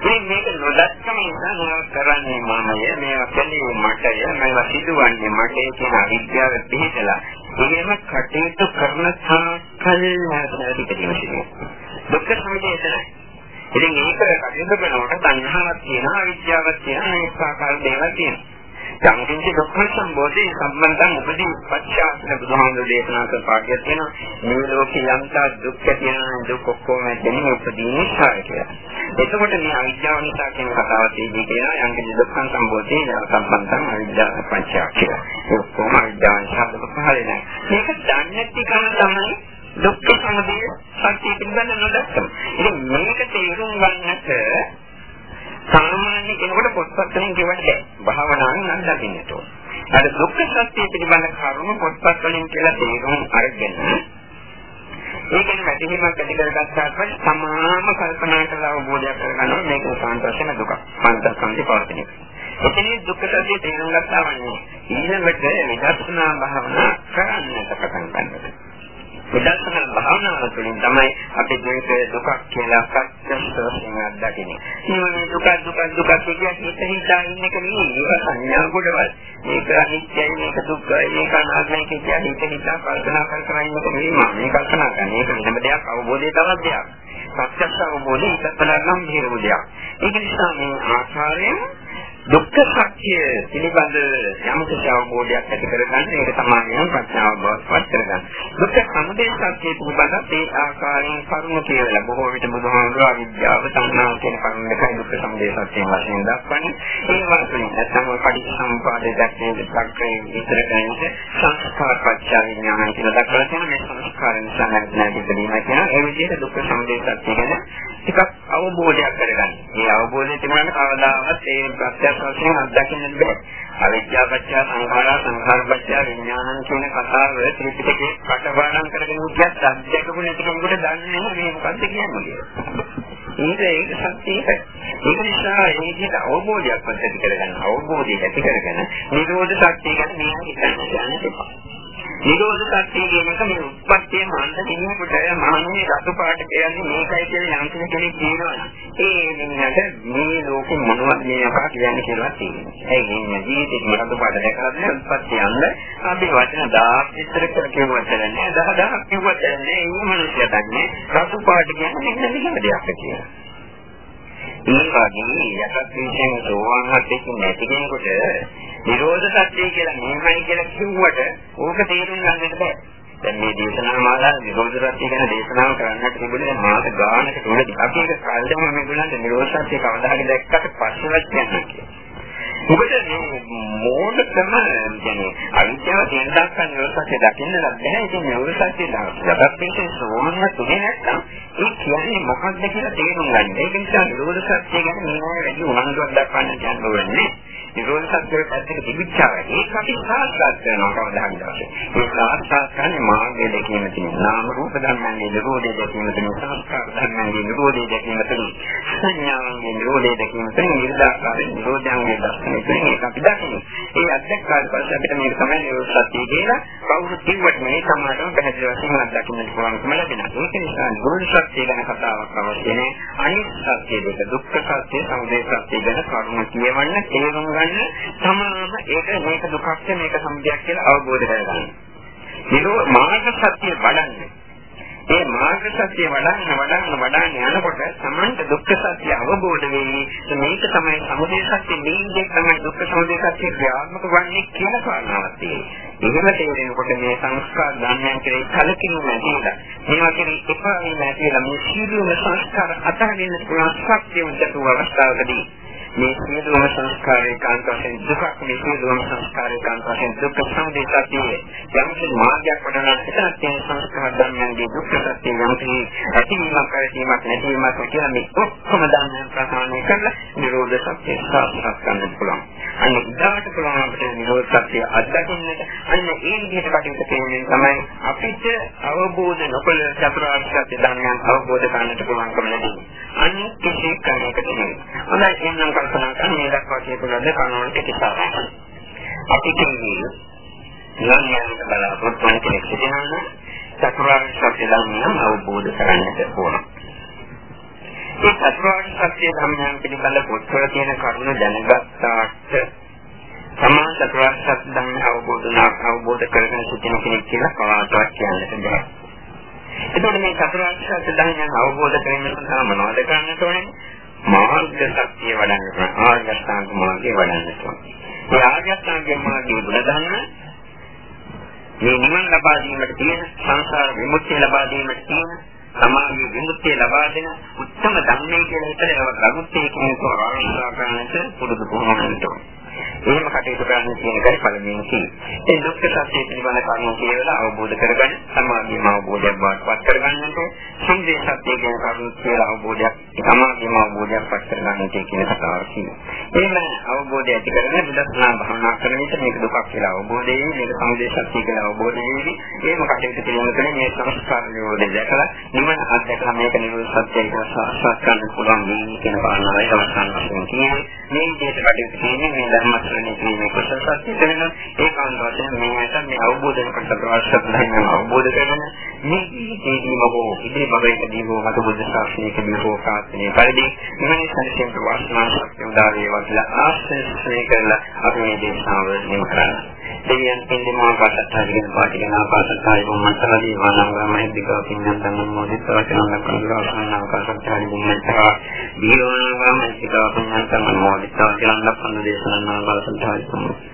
Speaker 1: මේ මේක නොදක්කම නිසා මොනවද කරන්නේ මමය මේවා කලේ මටය මේවා සිදුවන්නේ මටේ කියන අවිද්‍යාව පිළිතලා එහෙම කටයුතු කරන තාකල් නැතිව තියෙනවා. දුක්ඛ සමුදය ඉතින් ඒක කටයුතු කරනකොට තණ්හාවක් තියෙනවා, අවිද්‍යාවක් තියෙනවා, මේක ආකාර දේවල් තියෙනවා. යම්කින්ච දුක්ඛ සම්බෝධි සම්බන්ධං උපදී පච්චාසන බුදුහාමුදුරේ දේශනා කළ පාඩියක් තියෙනවා මේ ලෝකේ යම්තා දුක් තියෙන දුක් ඔක්කොම දෙන්නේ උපදී නිසා කියලා. එතකොට මේ අවිද්‍යාව නිසා කියන කතාව තියෙන්නේ කියලා යම්කින්ච දුක්ඛ සම්බෝධි සම්බන්ධං අවිද්‍යාව පච්චා කියලා. ඒ ඔක්කොම අවිද්‍යාව නිසා දුක පහළ නැහැ. මේක දන්නේ නැති කම තමයි දුක්ඛ සමුදය සත්‍ය පිළිබඳ නොදැක්කම. ඉතින් මේක තේරුම් ගන්නට සාමාන්‍ය කෙනෙකුට පොත්පත් වලින් කියවන්න බෑ. භාවනාවෙන් නම් දකින්නට ඕන. අර දුක්ඛ සත්‍ය පිළිබඳ කරුණු පොත්පත් වලින් කියලා තේරුම් අරගෙන ඒකෙන් වැටහීමක් ඇති කරගත්තාට පස්සේ සමාම කල්පනා කරලා අවබෝධයක් කරගන්නවා මේක උපාන්ත වශයෙන් දුක. පංචස්කන්ධේ පවතින එක. එතනින් දුක්ඛ සත්‍ය තේරුම් ගත්තා වන්නේ ඊළඟට විදර්ශනා භාවනා කරන්නට පටන් ගන්නවා. විදර්ශනා භාවනාව තුළින් තමයි අපි ජීවිතේ දුකක් කියලා ප්‍රත්‍යක්ෂයෙන් අත්දකින්නේ. මේ දුක දුක දුක කියන හිත හිතා ඉන්න එක නෙවෙයි. ඒක සංඥා කොටවල්. මේක අනිත්‍යයි මේක දුක්ඛයි මේක අනාත්මයි කියන හිත හිතා කල්පනා කර කර ඉන්න එක නෙවෙයි මම මේ කල්පනා කරන්නේ. ඒක වෙනම දෙයක් අවබෝධය තවත් දෙයක්. ප්‍රත්‍යක්ෂ අවබෝධය ඉස්සතලනම් හේරු දෙයක්. ඒක නිසා මේ ආකාරයෙන් දුක්ඛ සත්‍ය පිළිබඳ යම්කිසි අවබෝධයක් ඇති කරගන්න ඒක තමයි ප්‍රඥාව බවස්පත් කරගන්න. දුක්ඛ සමුදය සත්‍ය පිළිබඳ ඒ ආකාරයෙන් කරුණු කියලා බොහෝ විට බුදුහාමුදුරුවෝ අවිද්‍යාව සංනාව කියන කරුණු දෙකයි දුක්ඛ සමුදය සත්‍යයෙන් වශයෙන් දක්වන්නේ. ඒ වගේම නැත්නම් පටිච්චසමුපාදයේ දැක්වෙන ප්‍රක්‍රිය විතර කරන්නේ සංස්කාර පත්‍ය විඥාන කියලා දක්වලා තියෙන මේ සංස්කාර නිසා නැති දෙයක් කියන ඒ විදිහට දුක්ඛ සමුදය සත්‍ය ගැන ටිකක් අවබෝධයක් කරගන්න. මේ අවබෝධය තිබුණාට කවදාවත් ඒ ප්‍රත්‍ය ප්‍රත්‍යක්ෂ වශයෙන් අත්දකින්න බෑ. අවිද්‍යාව පත්‍ය සංඛාරා සංඛාර පත්‍ය විඥානං කියන කතාව ත්‍රිපිටකේ කටපාඩම් කරගෙන ඉච්ඡත් අධ්‍යක්ෂක නැති කෙනෙකුට දන්නේ නැහැ මේ මොකද්ද කියන්නේ කියලා. ඒක ඒක සත්‍යයි. ඒක නිසා මේ විදිහට අවබෝධයක් ඇති කරගන්න අවබෝධය ඇති කරගෙන නිරෝධ සත්‍ය ගැන මේ හිතන්න යන්න නිරෝධ සත්‍ය කියන එක මේ උත්පත්තිය මන්ද කෙනෙකුට මහන්නේ රතු පාට කියන්නේ මේකයි කියලා යම් කෙනෙක් කියනවා. ඒ මිනිහට මේ ලෝකෙ මොනවද මේ අපා කියන්නේ කියලා තියෙනවා. ඒ කියන්නේ ජීවිතේ රතු පාට දැකලා උත්පත්තිය යන්න අපි වචන 1000 විතර කර කියුවත් නැහැ 10000ක් කියුවත් නැහැ. මේ මිනිස්සු දන්නේ රතු පාට කියන්නේ මෙන්න මෙහෙම දෙයක් කියලා. ඒ වගේ යටත් විශ්යෙන් සෝවාන් හත්ෙක නැති කෙනෙකුට නිරෝධ සත්‍ය කියලා මෙහෙමයි කියලා කිව්වට ඕක තේරුම් ගන්නට බෑ. දැන් මේ දේශනා මාලාව නිරෝධ සත්‍ය ගැන දේශනාව කරන්නට තිබුණේ මාස ගානක තුනදී අපි ඒක කාලෙම මේගොල්ලන්ට නිරෝධ සත්‍ය කවදා හරි දැක්කට පස්සෙවත් කියන්න කියලා. මොකද මේ මෝඩකම කියන්නේ අවිද්‍යාව කියන දක්වන නිරෝධසත්‍ය දකින්න බැහැ. ඉතින් නිරෝධසත්‍ය ලබපෙන්නේ සෝමන තුනේ නැත්තම් ඒ කියන්නේ මොකක්ද කියලා තේරුම් ගන්න. ඒක නිසා නිරෝධසත්‍ය ගැන මේ වැඩි උනන්දුවක් දක්වන්න යන්න ඕනේ. නිරෝධ සත්‍යයේ පැත්තක තිබිච්චාව ඒක අපි සාක්ෂාත් කරනවා කවදා හරි දවසේ. ඒ සාක්ෂාත් කරන්නේ මාර්ගය දැකීම තියෙන. නාම රූප ධර්මයන්ගේ නිරෝධය දැකීම තියෙන. සංස්කාර ධර්මයන්ගේ නිරෝධය දැකීම තියෙන. සංඥාන්ගේ නිරෝධය දැකීම තියෙන. නිර්දාකාරයෙන් නිරෝධයන්ගේ දර්ශනය තියෙන. ඒක අපි දකිනවා. ඒ අධ්‍යක්ෂාට පස්සේ අපිට මේක තමයි නිරෝධ සත්‍ය කියලා කවුරු කිව්වට මේ සමාඩම පැහැදිලි වශයෙන් අත්දකින්න පුළුවන්කම ලැබෙනවා. ඒක නිසා නිරෝධ සත්‍ය ගැන කතාවක් අවශ්‍ය නැහැ. අනිත් සත්‍ය දෙක දුක්ඛ සත්‍ය, සමුදය සත්‍ය ගැන කරුණු කියවන්න තේරුම් ගන්න ගන්න තමාම ඒක මේක දුකක් මේක සමුදයක් කියලා අවබෝධ කරගන්න. නිරෝ මාර්ග සත්‍ය වඩන්නේ. ඒ මාර්ග සත්‍ය වඩන්න වඩන්න වඩන්න යනකොට සමන්ත දුක්ඛ සත්‍ය අවබෝධ වෙන්නේ මේක තමයි සමුදය සත්‍ය නිින්දේ තමයි දුක්ඛ සමුදය සත්‍ය ක්‍රියාත්මක වන්නේ කියන කාරණාවක් තියෙනවා. එහෙම තේරෙනකොට මේ සංස්කාර ධර්මයන් කෙරෙහි කලකිරීම නැතිලා මේවා කෙරෙහි එපා වීම නැතිලා මේ සීලුම සංස්කාර අතහරින්න පුළුවන් ශක්තිය උන්ට අවස්ථාවකදී මේ සියලුම සංස්කාරේ කාන්ත වශයෙන් දුකක් මේ සියලුම සංස්කාරේ කාන්ත වශයෙන් දුක් සමුදය සත්‍යය යම්කිසි මාර්ගයක් වඩනවා එතන තියෙන සංස්කාර ධර්මයන්ගේ දුක් සත්‍ය යම්කිසි ඇතිවීමක් පැවතීමක් නැතිවීමක් කියලා මේ ඔක්කොම ධර්මයන් ප්‍රහාණය කරලා නිරෝධ සත්‍ය සාක්ෂාත් කරගන්න පුළුවන්. අන්න ඉදාට පුළුවන් අපිට නිරෝධ සත්‍ය අත්දකින්නට අන්න ඒ විදිහට කටයුතු කිරීමෙන් තමයි අපිට අවබෝධ නොකළ චතුරාර්ය සත්‍ය ධර්මයන් අවබෝධ කරගන්නට පුළුවන්කම ලැබෙන්නේ. අන්න කිසි කෙනෙකුට නෙවෙයි. හොඳයි එන්නම් කල්පනා කරන මේ දක්වා කියපු ලද කණෝන් ප්‍රතිසාරය. අපි කියන්නේ ළඟයන්ට බලාපොරොත්තු වන කෙනෙක් සිටිනවා චතුරාර්ය සත්‍ය ධර්මයන් අවබෝධ කරගන්නට ඕන. ඒ චතුරාර්ය සත්‍ය ධර්මයන් පිළිබඳ පොත්වල තියෙන කරුණු දැනගත්තාට සමාන චතුරාර්ය සත්‍ය ධර්ම අවබෝධ අවබෝධ කරගෙන සිටින කෙනෙක් කියලා කවදාවත් කියන්නට බැහැ. එතකොට මේ චතුරාර්ය සත්‍ය ධර්මයන් අවබෝධ කිරීම සඳහා මොනවද කරන්න ඕනේ? මාර්ග ශක්තිය වඩන්න ඕනේ. ආර්ය අෂ්ටාංග මාර්ගය වඩන්න ඕනේ. ඒ ආර්ය අෂ්ටාංගික මාර්ගයේ ගුණ මේ නිවන් ලබා දීමට තියෙන සංසාර විමුක්තිය ලබා දීමට තියෙන සමාධි විමුක්තිය ලබා දෙන උත්තම ධර්මයේ කියන විතර ඒවා ගරුත්වයේ කියන ආරම්භ කරන්නට පුරුදු පුහුණුවන්ට ඕනේ. එහෙම කටයුතු කරන්න කියන එකයි පළමුවෙන් කියන්නේ. ඒ දුක්ඛ සත්‍ය පිළිබඳ කරුණු කියලා අවබෝධ කරගන්න, සමාධියම අවබෝධයක් වාටපත් කරගන්නට, සම්දේ සත්‍ය කියන කරුණු කියලා අවබෝධයක්, සමාධියම අවබෝධයක් පත් කරගන්නට කියන කතාව කියනවා. එහෙම අවබෝධය ඇති කරගෙන විදර්ශනා භාවනා කරන විට මේක දුකක් කියලා අවබෝධ වෙන්නේ, මේක සම්දේ සත්‍ය කියලා අවබෝධ වෙන්නේ. එහෙම කටයුතු කිරීමකදී මේ සංස්කාර නිරෝධය දැකලා නිවන අත්දැකලා මේක නිරෝධ සත්‍ය කියලා සාක්ෂාත් කරගන්න පුළුවන් මේ කියන කාරණාවයි අවසන් වශයෙන් කියන්නේ. මේ විදිහට කටයුතු කිරීමෙන් මේ ධර්ම ශ්‍රවණය කිරීමේ කුසල සත්‍ය වෙනවා. ඒකාන්ත වශයෙන් මේ ඇත මේ අවබෝධ කරගන්න අවශ්‍ය ධර්ම අවබෝධ කරගෙන මේ ජීවිතේදීම හෝ ඉදිරි භවයකදී හෝ මත බුද්ධ ශාසනයකදී හෝ කාර්යනේ පරිදි මේ සංසිඳන වාසනා ශක්තිය උදා වේවා කියලා ආශිර්වාද කරලා අපි මේ දේශනාව නිම කරන්නේ. දෙවියන් පින්දීම ආකාශත්හාරිගෙන පාටිගෙන ආකාශත්හාරි මොම්මන්තරදී වානංගමයි දිගව පින්නම් තමන් මොදිත වචනං කරනවා ආකාශත්හාරි මොම්මන්තරා දීවනාගමයි දිගව පින්නම් තමන් මොදිත වචනං ලක්ෂණ දේශනා ආකාශත්හාරි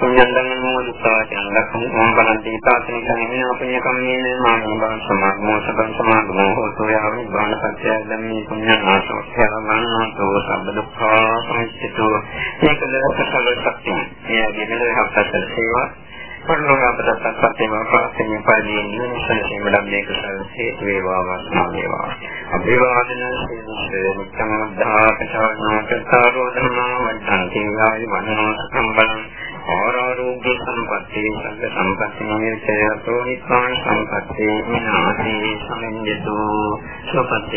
Speaker 1: පුඤ්ඤන්තං මොදිතා කියන ලක්ෂණ මම බලන්ති තාතනික කන්නේ අපේ කම්මේ මානව බව සමාගමෝ සබන් සමාගමෝ හෝතෝ යාවි බාන පත්‍ය ධම්මේ පුඤ්ඤං ආසෝක්ඛය වන්නතෝ සබ්බ දුක්ඛා සමිච්ඡතෝ මේකද සකල සත්‍යය. එයාගේ මෙලොව හත්සල් සේවා පරලෝක අපට සත්‍යම ප්‍රාර්ථනීය පරිදි නිවනසන සීමඩම් කුසල හේතු වේවා වාසනා වේවා අභිවාදන සීලසේ මුත්තම දාපචාරණාචාරෝ ධර්මා වන්තන්ති ආයු වන්නෝ සම්බලං ආරෝග්‍ය සම්පatti සංඝ සම්පatti නිවිතයතෝ නිපාන සම්පatti විනාශේ සමින්දතු සුපත්තේ